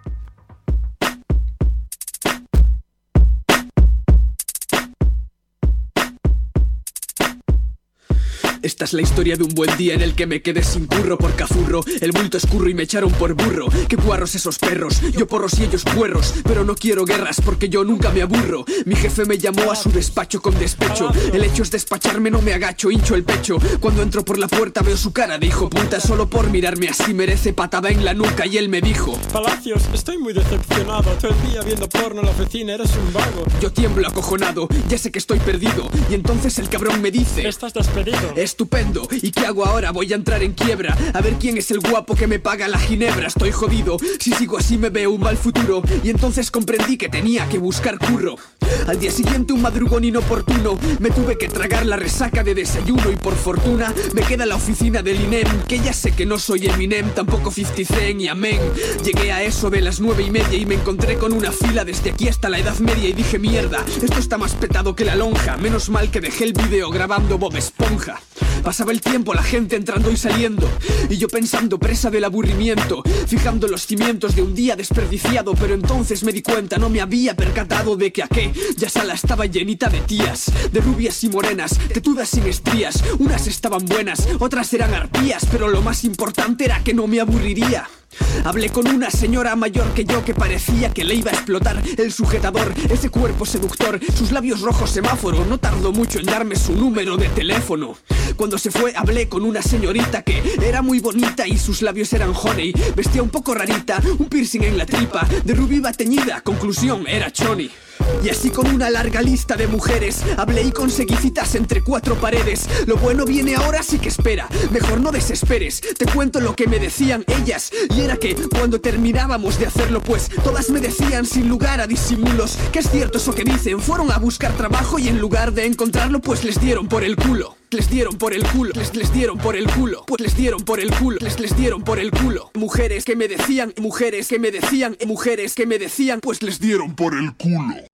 Esta es la historia de un buen día en el que me quedé sin curro por cafurro. El bulto escurro y me echaron por burro. Qué guarros esos perros, yo porros y ellos puerros. Pero no quiero guerras porque yo nunca me aburro. Mi jefe me llamó a su despacho con despecho. El hecho es despacharme, no me agacho, hincho el pecho. Cuando entro por la puerta veo su cara de hijo puta. Solo por mirarme así merece patada en la nuca. Y él me dijo: Palacios, estoy muy decepcionado. Todo el día viendo porno en la oficina, eres un vago. Yo tiemblo acojonado, ya sé que estoy perdido. Y entonces el cabrón me dice: Estás despedido. Estupendo. ¿Y qué hago ahora? Voy a entrar en quiebra. A ver quién es el guapo que me paga la ginebra. Estoy jodido. Si sigo así me veo un mal futuro. Y entonces comprendí que tenía que buscar curro. Al día siguiente un madrugón inoportuno. Me tuve que tragar la resaca de desayuno y por fortuna me queda la oficina del INEM. Que ya sé que no soy Eminem, tampoco 50 Cent y amén. Llegué a eso de las nueve y media y me encontré con una fila desde aquí hasta la edad media y dije mierda, esto está más petado que la lonja. Menos mal que dejé el vídeo grabando Bob Esponja. Pasaba el tiempo, la gente entrando y saliendo. Y yo pensando, presa del aburrimiento, fijando los cimientos de un día desperdiciado. Pero entonces me di cuenta, no me había percatado de que aquella sala estaba llenita de tías, de rubias y morenas, tetudas sin estrías. Unas estaban buenas, otras eran arpías, pero lo más importante era que no me aburriría. Hablé con una señora mayor que yo que parecía que le iba a explotar el sujetador, ese cuerpo seductor, sus labios rojos semáforo. No tardó mucho en darme su número de teléfono. Cuando se fue, hablé con una señorita que era muy bonita y sus labios eran honey. Vestía un poco rarita, un piercing en la tripa, de rubí teñida. Conclusión, era choni. Y así con una larga lista de mujeres Hablé y conseguí citas entre cuatro paredes. Lo bueno viene ahora sí que espera. Mejor no desesperes. Te cuento lo que me decían ellas. Y era que cuando terminábamos de hacerlo pues Todas me decían sin lugar a disimulos. Que es cierto eso que dicen Fueron a buscar trabajo y en lugar de encontrarlo pues les dieron por el culo. Les dieron por el culo, les, les dieron por el culo, pues les dieron por el culo, les, les dieron por el culo. Mujeres que me decían, mujeres que me decían, mujeres que me decían, pues les dieron por el culo.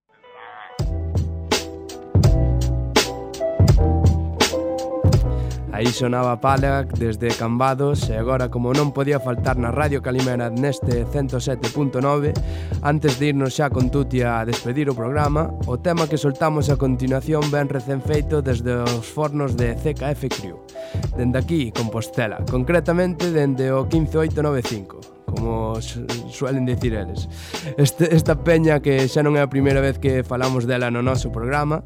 Aí sonaba Palac desde Cambados e agora como non podía faltar na Radio Calimera neste 107.9 antes de irnos xa con Tuti a despedir o programa o tema que soltamos a continuación ben recén feito desde os fornos de CKF Crew dende aquí Compostela concretamente dende o 15895 como suelen dicir eles. Este, esta peña que xa non é a primeira vez que falamos dela no noso programa,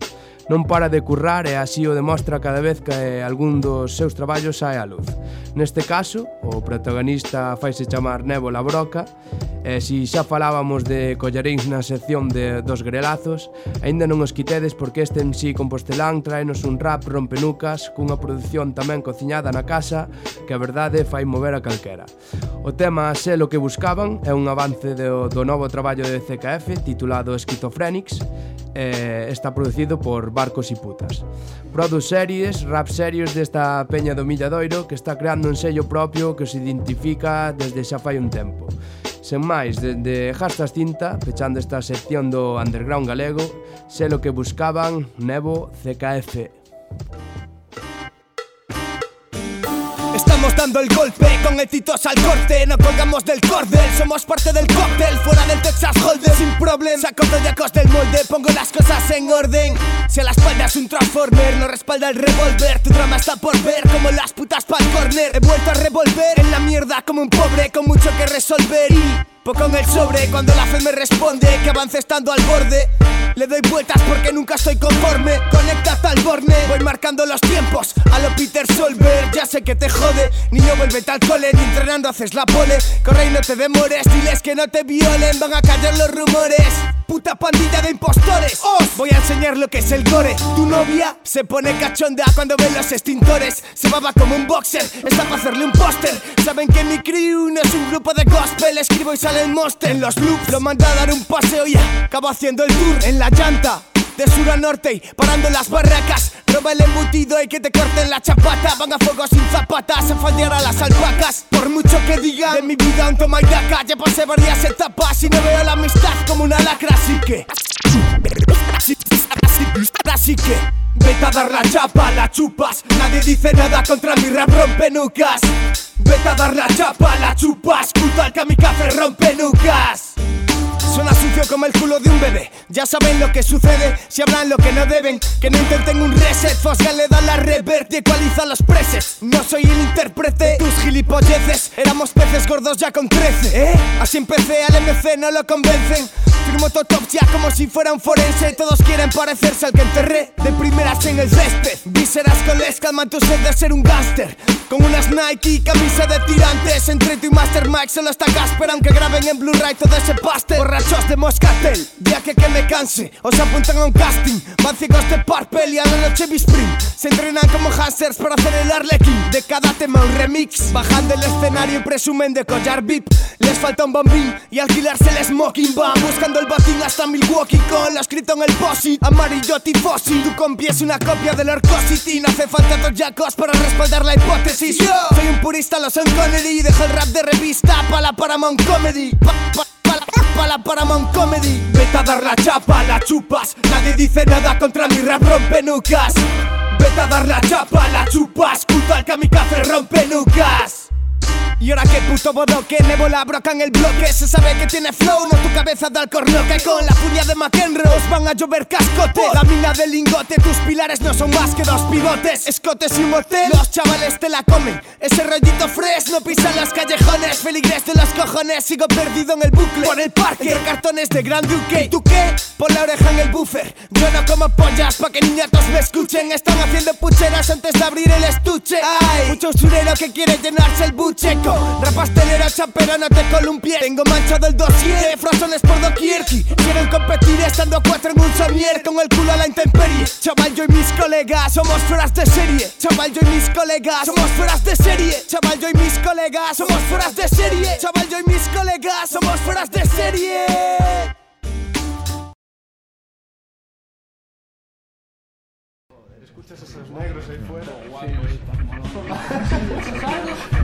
Non para de currar e así o demostra cada vez que algún dos seus traballos sae á luz. Neste caso, o protagonista faise chamar Nebo la Broca e si xa falábamos de collaríns na sección de dos grelazos, aínda non os quitedes porque este en sí compostelán traenos un rap rompenucas cunha produción tamén cociñada na casa que a verdade fai mover a calquera. O tema Sé lo que buscaban é un avance do, do novo traballo de CKF titulado Esquizofrénix eh, está producido por Barcos y Putas. Produce series, rap serios desta peña do Milladoiro que está creando un sello propio que se identifica desde xa fai un tempo. Sen máis, dende Jastas Cinta, pechando esta sección do underground galego, sé lo que buscaban, Nebo, CKF. Estamos dando el golpe con el titos al corte. No colgamos del cordel, somos parte del cóctel. Fuera del Texas Hold'em, sin problem. Saco bellacos del molde, pongo las cosas en orden. Si a la espalda es un transformer, no respalda el revólver. Tu drama está por ver, como las putas pa'l corner. He vuelto a revolver en la mierda como un pobre Con mucho que resolver. Y poco en el sobre Cuando la fe me responde que avance estando al borde le doy vueltas porque nunca estoy conforme. Conéctate al borne Voy marcando los tiempos A lo Peter Solberg Ya sé que te jode. Niño vuelve al cole Ni entrenando haces la pole. Corre y no te demores Diles que no te violen Van a callar los rumores Puta pandilla de impostores. Os voy a enseñar lo que es el gore. Tu novia se pone cachonda Cuando ve los extintores. Se baba como un boxer Está para hacerle un póster. Saben que mi crew no es un grupo de gospel. Escribo y sale el monster. En los loops Lo mando a dar un paseo y acabo haciendo el tour En la llanta de sur a norte y parando las barracas. Roba el embutido y que te corten la chapata. Van a fuego sin zapatas a faldear a las alpacas. Por mucho que diga de mi vida un toma y daca Ya pasé varias etapas y no veo la amistad como una lacra. Así que... Así, así, que... Vete a dar la chapa, la chupas. Nadie dice nada contra mi rap rompenucas Vete a dar la chapa, la chupas. Culto al kamikaze rompenucas Suena sucio como el culo de un bebé. Ya saben lo que sucede si hablan lo que no deben. Que no intenten un reset Fosgan le da la revert y ecualiza los preses No soy el intérprete tus gilipolleces. Éramos peces gordos ya con 13 ¿Eh? Así empecé al MC no lo convencen. Firmo autopsia como si fuera un forense. Todos quieren parecerse al que enterré. De primeras en el césped. Vísceras con les calman tu sed de ser un gángster. Con unas Nike camisa de tirantes. Entre tú y Master Mike solo está Casper Aunque graben en Blu-ray todo ese pastel De Moscatel Ya que me canse. Os apuntan a un casting Van ciegos de Parpel y a la noche Bispring Se entrenan como hamsters para hacer el arlequín. De cada tema un remix Bajan del escenario y presumen de collar VIP. Les falta un bombín y alquilarse el smoking Van buscando el botín hasta Milwaukee. Con lo escrito en el posit Amarillo tifosi. Tu compi es una copia del Orcosity No hace falta dos yacos para respaldar la hipótesis. Yo. Soy un purista, lo son Connery Dejo el rap de revista pa' la Paramount Comedy. Pa- pa- pa la- Comedy. Vete a dar la chapa, la chupas. Nadie dice nada contra mi rap rompenucas Vete a dar la chapa, la chupas. Culto al kamikaze rompenucas y ahora que puto bodoque, Nevo la broca en el bloque. Se sabe que tiene flow, no tu cabeza da al cornoque Con la furia de McEnroe os van a llover cascote La mina del lingote, tus pilares no son más que dos pivotes. Escotes y un hotel, los chavales te la comen. Ese rollito fresh no pisan los callejones. Feligres de los cojones, sigo perdido en el bucle. Por el parque, entre cartones de Grand Duque. ¿Y tú qué? Pon la oreja en el buffer. Yo no como pollas pa' que niñatos me escuchen. Están haciendo pucheras antes de abrir el estuche. Ay, mucho usurero que quiere llenarse el bucheco Rapastelera chapera no te columpié. Tengo manchado el dossier, frozones por doquier. Quieren competir estando cuatro en un somier. Con el culo a la intemperie. Chaval, yo y mis colegas somos fueras de serie. Chaval, yo y mis colegas somos fueras de serie. Chaval, yo y mis colegas somos fueras de serie. Chaval, yo y mis colegas somos fueras de serie ¿Escuchas esos negros ahí fuera?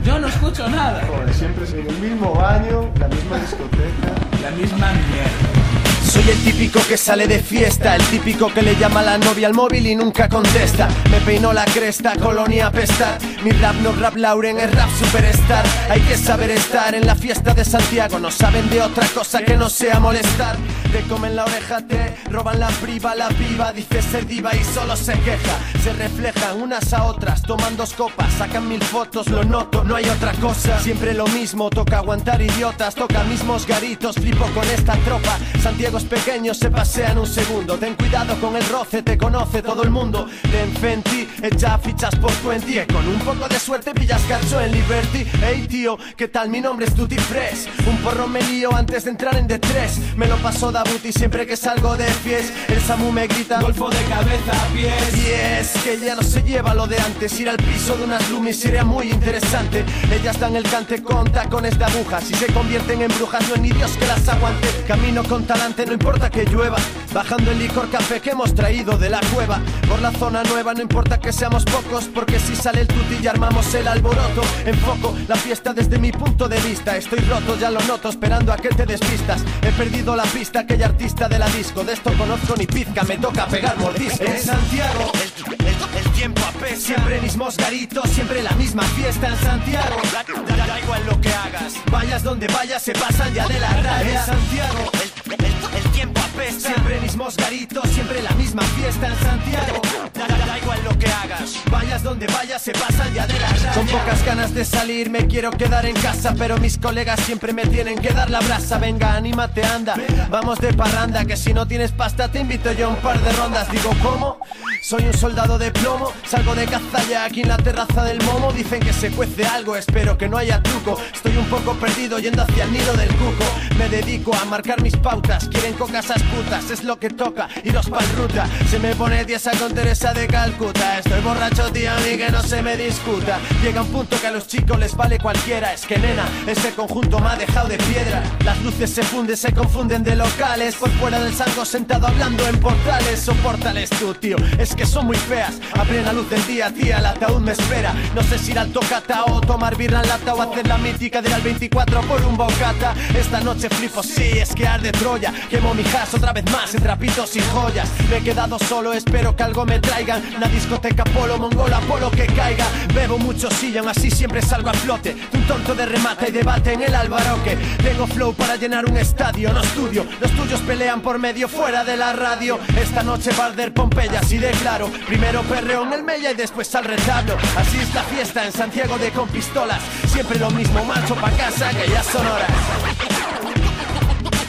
Yo no escucho nada. Joder, siempre es en el mismo baño, la misma discoteca. La misma mierda. Soy el típico que sale de fiesta, el típico que le llama a la novia al móvil y nunca contesta. Me peinó la cresta, colonia apestar. Mi rap no rap Lauren, es rap superstar. Hay que saber estar en la fiesta de Santiago. No saben de otra cosa que no sea molestar. Te comen la oreja, te roban la priva, la piba. Dice ser diva y solo se queja. Se reflejan unas a otras, toman dos copas, sacan mil fotos, lo noto, no hay otra cosa. Siempre lo mismo, toca aguantar idiotas, toca mismos garitos, flipo con esta tropa. Santiago pequeño, se pasea en un segundo. Ten cuidado con el roce, te conoce todo el mundo. Ten Fenty, echa fichas por 20. Que con un poco de suerte pillas cacho en Liberty. Hey tío, ¿qué tal? Mi nombre es Tutti Fresh. Un porro me lío antes de entrar en D3. Me lo paso da booty siempre que salgo de fies. El Samu me grita, Golfo de cabeza a pies. y es que ya no se lleva lo de antes. Ir al piso de unas loomies sería muy interesante. Ellas dan el cante con tacones de agujas y se convierten en brujas. No hay ni Dios que las aguante. Camino con talante, no importa que llueva. Bajando el licor café que hemos traído de la cueva. Por la zona nueva, no importa que seamos pocos. Porque si sale el tuti y armamos el alboroto. Enfoco la fiesta desde mi punto de vista. Estoy roto, ya lo noto, esperando a que te despistas. He perdido la pista, aquella artista de la disco. De esto conozco ni pizca, me toca pegar mordiscos. En Santiago, el, el- el tiempo apesa. Siempre mismos garitos, siempre la misma fiesta en Santiago. Da, da- da igual lo que hagas, vayas donde vayas, se pasan ya de la raya. En Santiago, el, el- el tiempo apesta. Siempre mismos garitos, siempre la misma fiesta en Santiago. Da, da- da igual lo que hagas, vayas donde vayas, se pasan ya de la raya. Con pocas ganas de salir, me quiero quedar en casa, pero mis colegas siempre me tienen que dar la brasa. Venga, anímate, anda, vamos de parranda, que si no tienes pasta te invito yo a un par de rondas. Digo, ¿cómo? Soy un soldado de plomo, salgo de cazalla aquí en la terraza del momo. Dicen que se cuece algo, espero que no haya truco. Estoy un poco perdido yendo hacia el nido del cuco. Me dedico a marcar mis quieren cocas as putas, es lo que toca, iros pa'l ruta. Se me pone tiesa con Teresa de Calcuta. Estoy borracho, tío, ni que no se me discuta. Llega un punto que a los chicos les vale cualquiera. Es que nena, ese conjunto me ha dejado de piedra. Las luces se funden, se confunden de locales. Por fuera del sango sentado hablando en portales. Sopórtales tú, tío, es que son muy feas. A plena luz del día, tía, el ataúd me espera. No sé si ir al tocata o tomar birra en lata o hacer la mítica de ir al 24 por un bocata. Esta noche flipo, sí, es que arde Troya. Quemo mi hash otra vez más en trapitos y joyas. Me he quedado solo, espero que algo me traigan. Una discoteca polo, mongola, polo que caiga. Bebo mucho aún así siempre salgo a flote. Un tonto de remata y debate en el albaroque. Tengo flow para llenar un estadio, no estudio. Los tuyos pelean por medio fuera de la radio. Esta noche va a arder Pompeya, así de claro. Primero perreo en el Mella y después al retablo. Así es la fiesta en Santiago de con pistolas. Siempre lo mismo, marcho pa' casa que ya son.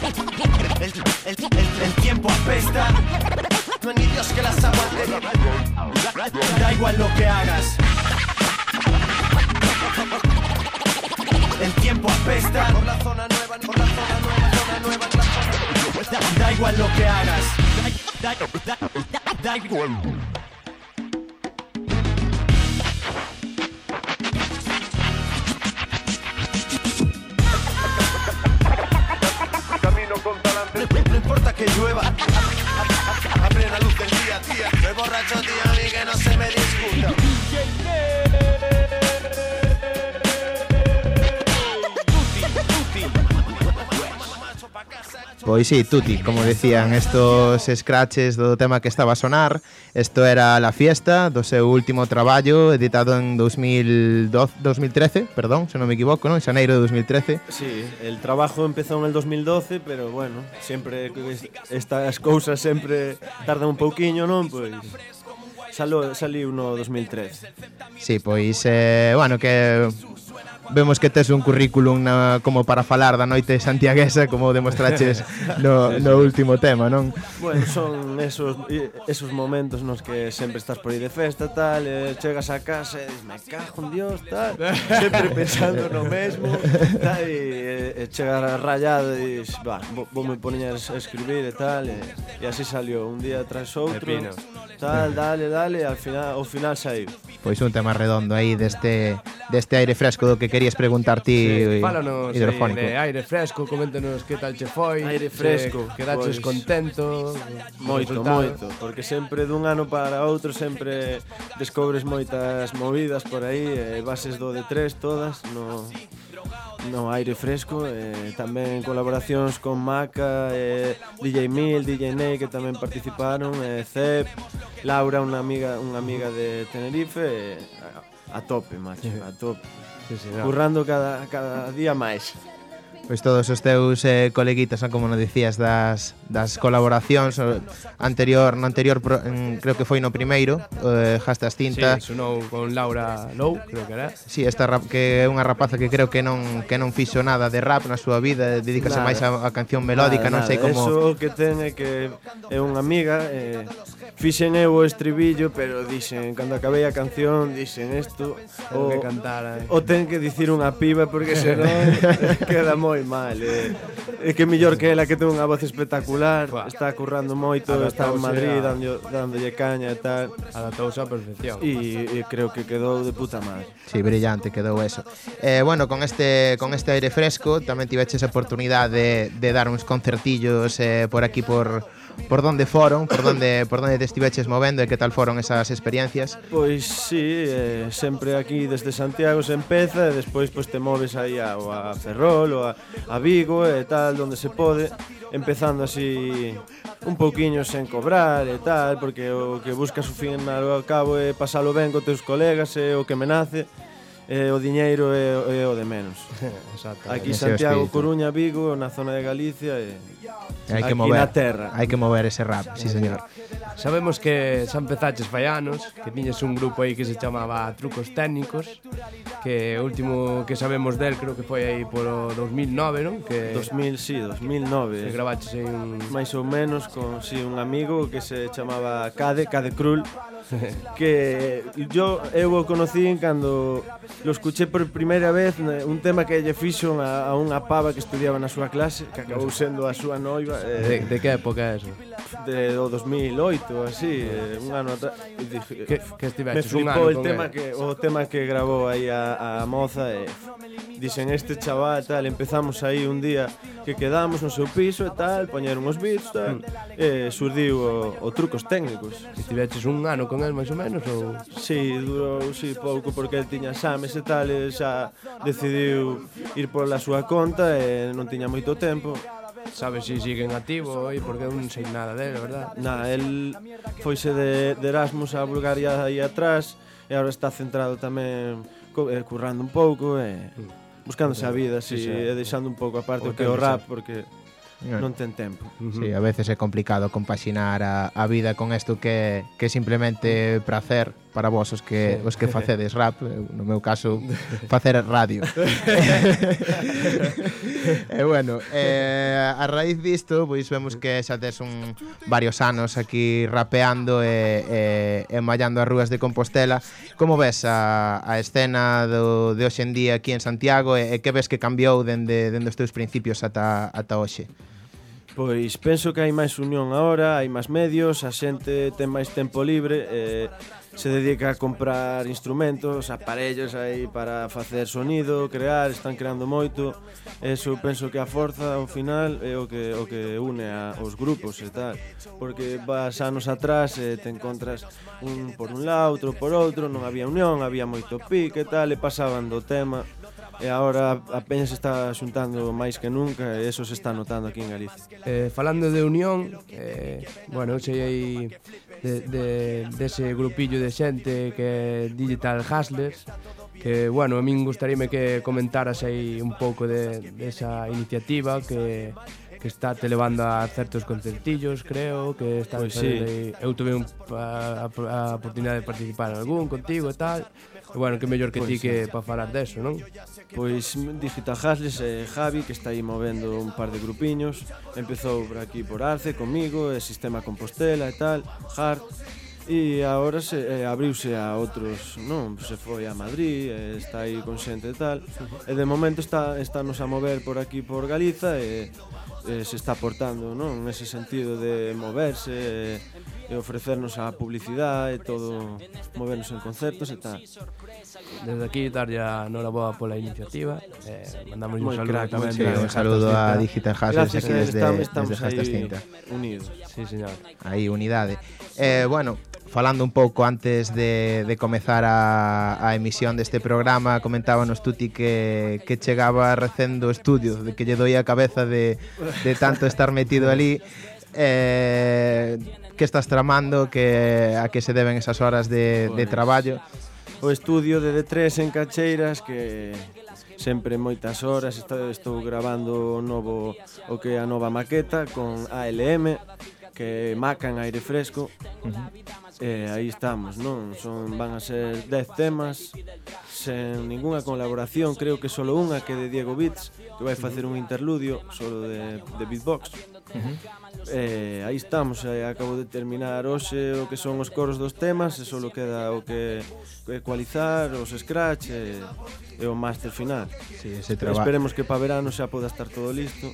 El, el- el- el tiempo apesta. No hay ni Dios que las aguante. Da igual lo que hagas. El tiempo apesta. Por la zona nueva, por la zona nueva, zona nueva, la zona- Da, da igual lo que hagas. Da- da- da igual. No, importa que llueva. A, a, luz del día, tía. Me borracho, tía, y que no se me discuta. Pois sí, Tuti, como decían estos scratches do tema que estaba a sonar Esto era La Fiesta, do seu último traballo Editado en 2012, 2013, perdón, se non me equivoco, non? En xaneiro de 2013 Sí, el trabajo empezou en el 2012, pero bueno, sempre estas cousas sempre tardan un pouquiño, non? Pois salo, saliu no 2013. Sí, pois, eh, bueno, que vemos que tes un currículum na, como para falar da noite santiaguesa como demostraches no, no último tema, non? Bueno, son esos, esos momentos nos que sempre estás por aí de festa, tal, e chegas a casa e dices, me cago en Dios, tal, sempre pensando no mesmo, tal, e, e, e chegar rayado e dices, va, vou me poñer a escribir e tal, e, e así salió un día tras outro, tal, dale, dale, al final, ao final saiu. Pois un tema redondo aí deste, deste aire fresco do que querías preguntar ti sí, fálanos, hidrofónico. De aire fresco, coméntanos que tal che foi. Aire fresco. Se quedaches pois, contento. Moito, moito, porque sempre dun ano para outro sempre descobres moitas movidas por aí, eh, bases do de tres todas, no no aire fresco eh, tamén colaboracións con Maca eh, DJ Mil, DJ Ney que tamén participaron eh, Cep, Laura, unha amiga unha amiga de Tenerife eh, a tope, macho, a tope sí, señor. currando cada, cada día máis. Pois todos os teus eh, coleguitas, como nos dicías das, das colaboracións anterior, no anterior pro, en, creo que foi no primeiro, eh, Jastas Cinta. Sí, sonou con Laura Lou, creo que era. Sí, esta rap, que é unha rapaza que creo que non que non fixo nada de rap na súa vida, dedícase nada, máis a, a canción melódica, nada, non sei como. Eso que ten é que é unha amiga eh, Fixen eu o estribillo, pero dixen, cando acabei a canción, dixen isto o, que cantara, eh. o ten que dicir unha piba porque senón queda moi mal. Eh. É que mellor que ela que ten unha voz espectacular, Fua. está currando moito, está en Madrid a... dando, dándolle caña e tal. Adaptouse a perfección. E, e creo que quedou de puta madre. Sí, brillante quedou eso. Eh, bueno, con este con este aire fresco tamén tiveches a oportunidade de, de dar uns concertillos eh, por aquí por por donde foron, por donde por donde te estiveches movendo e que tal foron esas experiencias? Pois sí, eh, sempre aquí desde Santiago se empeza e despois pois te moves aí a, a Ferrol ou a, a Vigo e tal, donde se pode, empezando así un pouquiño sen cobrar e tal, porque o que buscas o fin ao cabo é pasalo ben co teus colegas e o que me nace eh, o diñeiro é, é o de menos. Aquí Santiago, Coruña, Vigo, na zona de Galicia e Hai que mover, na terra. hai que mover ese rap, sí señor. Sabemos que xa empezaches fai anos, que tiñes un grupo aí que se chamaba Trucos Técnicos, que o último que sabemos del creo que foi aí polo 2009, non? Que 2000, sí, 2009. Se gravaches aí un... Máis ou menos con sí, un amigo que se chamaba Cade, Cade Krul, que yo eu o conocí cando lo escuché por primeira vez un tema que lle fixo a, a unha pava que estudiaba na súa clase, que acabou sendo a súa no iba, eh, de, de que época é eso? De do 2008 así, eh, un ano atrás. Eh, que, que estiveste me flipou el tema él. que o tema que gravou aí a, a moza e dixen este chaval tal, empezamos aí un día que quedamos no seu piso e tal, poñeron os beats tal, mm. e surdiu o, o trucos técnicos. E tiveches un ano con el máis ou menos ou Si, sí, durou si sí, pouco porque el tiña exames e tal, e xa decidiu ir pola súa conta e non tiña moito tempo sabes se si siguen activo e porque eu non sei nada dele, verdad? Na, el foise de, de Erasmus a Bulgaria aí atrás e agora está centrado tamén eh, currando un pouco e eh, mm. buscándose a vida, si, sí, sí, e eh, deixando un pouco aparte o que o rap porque non ten tempo. Uh -huh. Sí, a veces é complicado compaxinar a, a vida con isto que que simplemente pracer para vos os que sí. os que facedes rap, eh, no meu caso facer radio. e bueno, eh, a raíz disto, pois vemos que xa tes un varios anos aquí rapeando e, e, e mallando as rúas de Compostela. Como ves a, a escena do, de hoxe en día aquí en Santiago e, e que ves que cambiou dende, dende os teus principios ata, ata hoxe? Pois penso que hai máis unión agora, hai máis medios, a xente ten máis tempo libre, eh, se dedica a comprar instrumentos, aparellos aí para facer sonido, crear, están creando moito. Eso penso que a forza ao final é o que o que une a, os grupos e tal, porque vas anos atrás e te encontras un por un lado, outro por outro, non había unión, había moito pique e tal, e pasaban do tema e agora a peña se está xuntando máis que nunca e eso se está notando aquí en Galicia. Eh, falando de unión, eh, bueno, sei aí de, de, dese grupillo de xente que é Digital Hustlers, que, bueno, a min gustaríame que comentaras aí un pouco de, desa de iniciativa que que está te levando a certos concertillos, creo, que está pois pues sí. eu tuve un, a, a, a oportunidade de participar en algún contigo e tal, E bueno, que mellor que pois, ti que eh, para falar deso, non? Pois Digital Hasles e eh, Javi, que está aí movendo un par de grupiños Empezou por aquí por Arce, comigo, e eh, Sistema Compostela e tal, Hart E agora se eh, abriuse a outros, non, se foi a Madrid, eh, está aí con xente e tal. E de momento está está nos a mover por aquí por Galiza e eh, se está aportando non? nese sentido de moverse e, e ofrecernos a publicidade e todo movernos en concertos e tal. Desde aquí darlle a Noraboa pola iniciativa eh, mandamos un saludo crack, tamén sí, un saludo a Digital Hazards aquí desde, estamos, estamos desde Hastas Tinta Unidos. Sí, señor. Aí, unidade. Eh, Bueno, falando un pouco antes de, de comezar a, a emisión deste programa, comentábanos Tuti que, que chegaba recendo estudio, de que lle doi a cabeza de, de tanto estar metido ali. Eh, que estás tramando, que a que se deben esas horas de, de pois. traballo? O estudio de D3 en Cacheiras que sempre moitas horas estou, estou gravando o novo o que é a nova maqueta con ALM que macan aire fresco uh -huh E aí estamos, non? Son, van a ser 10 temas sen ninguna colaboración, creo que só unha que de Diego Beats, que vai facer un interludio solo de, de beatbox. Uh -huh. eh, aí estamos, eh, acabo de terminar hoxe o que son os coros dos temas, e só queda o que ecualizar, os scratch e, e o master final. Sí, ese traba... Esperemos que para verano xa poda estar todo listo.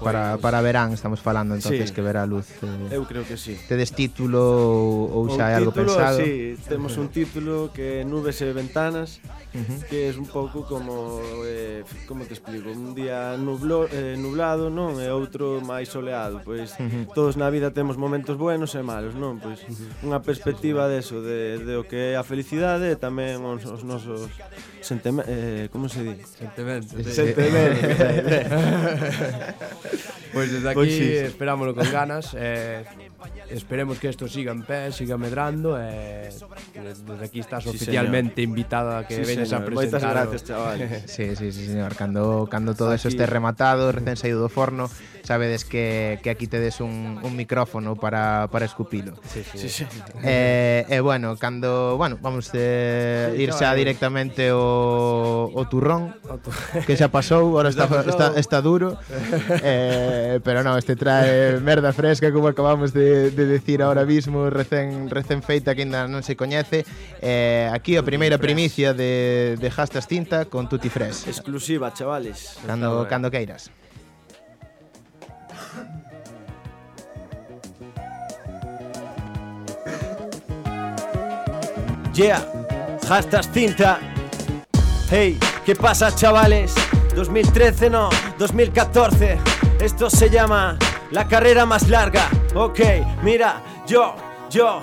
Para, para verán estamos falando entonces sí. que verá a luz eh, Eu creo que sí Tedes título ou, ou xa hai algo título, pensado? Sí, temos un título que é Nubes e Ventanas uh -huh. Que é un pouco como, eh, como te explico Un día nublo, eh, nublado, non? E outro máis soleado Pois uh -huh. todos na vida temos momentos buenos e malos, non? Pois uh -huh. unha perspectiva deso, de, de o que é a felicidade E tamén os, os nosos sentimentos eh, Como se di? Sentimentos Sentimentos Pois desde aquí Pois sí. esperámoslo con ganas eh, Esperemos que isto siga en pé, siga medrando eh, e desde aquí estás sí, oficialmente señor. invitada a que sí, veñas a presentar. Moitas gracias, chaval. sí, sí, sí, señor. Cando, cando todo eso este rematado, recén saído do forno, sabedes que, que aquí tedes un, un micrófono para, para escupilo. Sí, sí. sí, sí. E eh, eh, bueno, cando, bueno, vamos de sí, ir xa directamente o, o turrón, o tu... que xa pasou, ahora está, está, está, está duro, eh, pero non, este trae merda fresca como acabamos de de decir ahora mismo, recén, recén feita que ainda non se coñece. Eh, aquí a primeira primicia de, de Hastas Tinta con Tutti Fresh. Exclusiva, chavales. Cando, cando queiras. Yeah, hashtag cinta. Hey, ¿qué pasa, chavales? 2013 no, 2014. Esto se llama la carrera más larga. Ok, mira, yo, yo.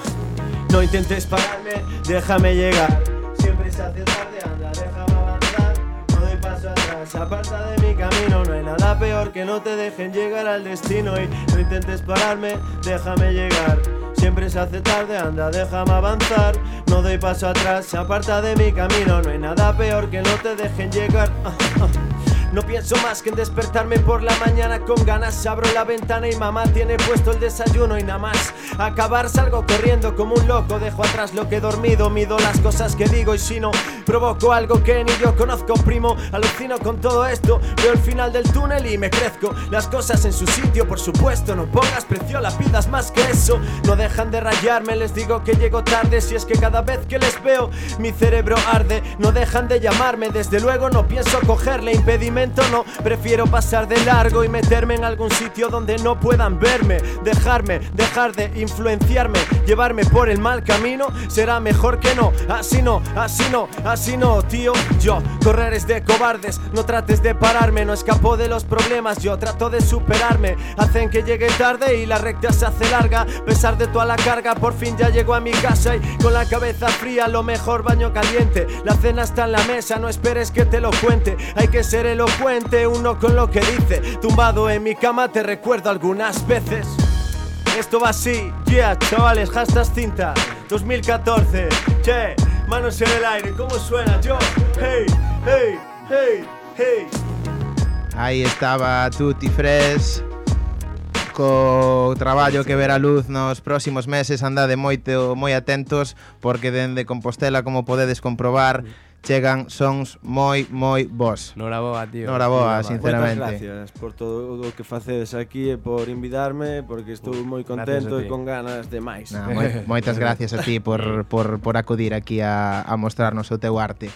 No intentes pararme, déjame llegar. Siempre se hace tarde, anda, déjame avanzar. No doy paso atrás, aparta de mi camino. No hay nada peor que no te dejen llegar al destino. Y no intentes pararme, déjame llegar. Siempre se hace tarde, anda, déjame avanzar. No doy paso atrás, aparta de mi camino. No hay nada peor que no te dejen llegar. No pienso más que en despertarme por la mañana con ganas. Abro la ventana y mamá tiene puesto el desayuno y nada más. Acabar salgo corriendo como un loco. Dejo atrás lo que he dormido, mido las cosas que digo y si no, provoco algo que ni yo conozco, primo. Alucino con todo esto. Veo el final del túnel y me crezco. Las cosas en su sitio, por supuesto. No pongas precio, la pidas más que eso. No dejan de rayarme, les digo que llego tarde. Si es que cada vez que les veo, mi cerebro arde. No dejan de llamarme, desde luego no pienso cogerle impedimento, no. Prefiero pasar de largo y meterme en algún sitio donde no puedan verme. Dejarme, dejar de influenciarme, llevarme por el mal camino. Será mejor que no, así no, así no, así no, tío. Yo, correr es de cobardes, no trates de pararme. No escapo de los problemas, yo trato de superarme. Hacen que llegue tarde y la recta se hace larga. Pesar de toda la carga, por fin ya llego a mi casa y con la cabeza fría, lo mejor baño caliente. La cena está en la mesa, no esperes que te lo cuente. Hay que ser elocuente, uno con lo que dice. Tumbado en mi cama te recuerdo algunas veces. Esto va así, yeah, chavales, hashtag cinta 2014, che, manos en el aire, ¿cómo suena? Yo, hey, hey, hey, hey. Aí estaba Tutti Fresh co traballo que verá luz nos próximos meses andade moito moi atentos porque dende Compostela como podedes comprobar chegan sons moi, moi vos. Noraboa, tío. Noraboa, sinceramente. Moitas gracias por todo o que facedes aquí e por invitarme, porque estou moi contento e con ganas de máis. Nah, moi, moitas gracias a ti por, por, por acudir aquí a, a mostrarnos o teu arte.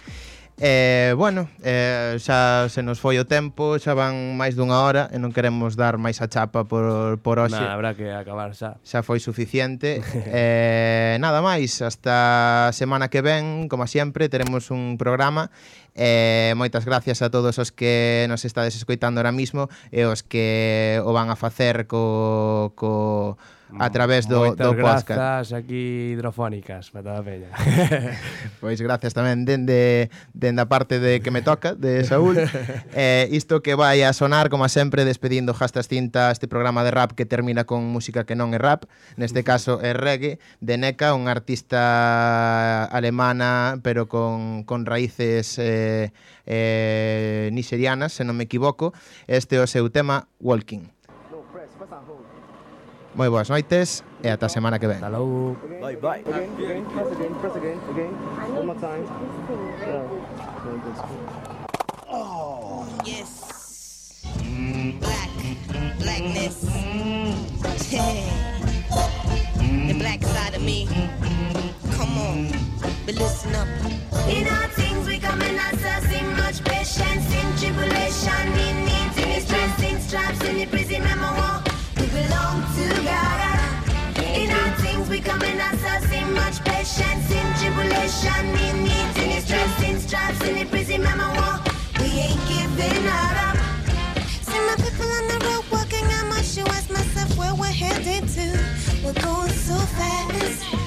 Eh, bueno, eh, xa se nos foi o tempo, xa van máis dunha hora e non queremos dar máis a chapa por, por hoxe. Nada, habrá que acabar xa. Xa foi suficiente. eh, nada máis, hasta semana que ven, como sempre, teremos un programa Eh, moitas gracias a todos os que nos estades escoitando ahora mismo e os que o van a facer co, co a mm, través do, Moitas do podcast. Moitas aquí hidrofónicas para toda a peña. pois gracias tamén dende, dende a parte de que me toca, de Saúl. eh, isto que vai a sonar, como a sempre, despedindo Jastas Cinta este programa de rap que termina con música que non é rap, neste caso é reggae, de Neca, un artista alemana pero con, con raíces eh, eh, eh, nigerianas, se non me equivoco. Este é o seu tema Walking. Moi boas noites e ata a semana que ven. Hasta logo. Bye, bye. Again, again, press again, press again, again. One more time. Yeah. Oh, yes. Black, blackness. Mm. the black side of me. But listen up. In all things we come in assessing much patience in tribulation, in needs, in stress, in straps, in the prison and war. We belong together. In all things we come in assessing much patience in tribulation, in needs, in stress, in straps, in the prison and war. We ain't giving up. See my people on the road walking, I must ask myself where we're headed to. We're going so fast.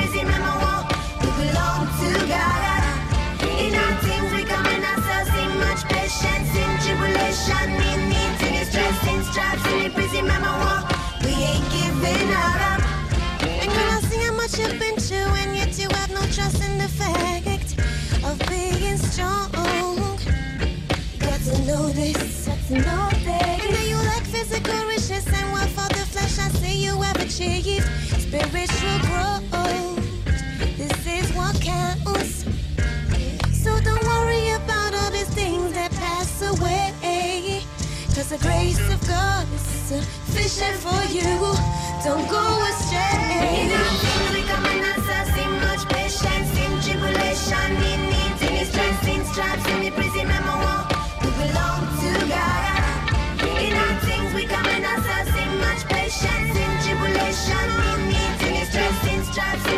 the fact of being strong. Got to know this, got to know you lack physical riches, and for the flesh I see you have achieved spiritual growth. This is what counts. So don't worry about all these things that pass away. Cause the grace of God is sufficient for you. Don't go astray confession in need in his strength in straps in the prison memo to belong to God. In our things we come in ourselves in much patience in tribulation in need in his strength in straps.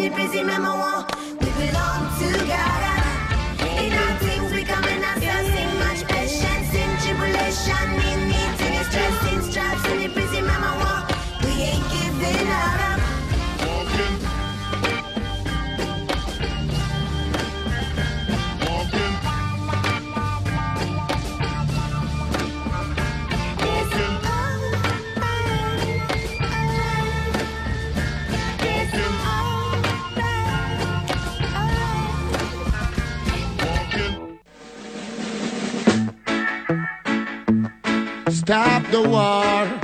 donner le plaisir même au Stop the war.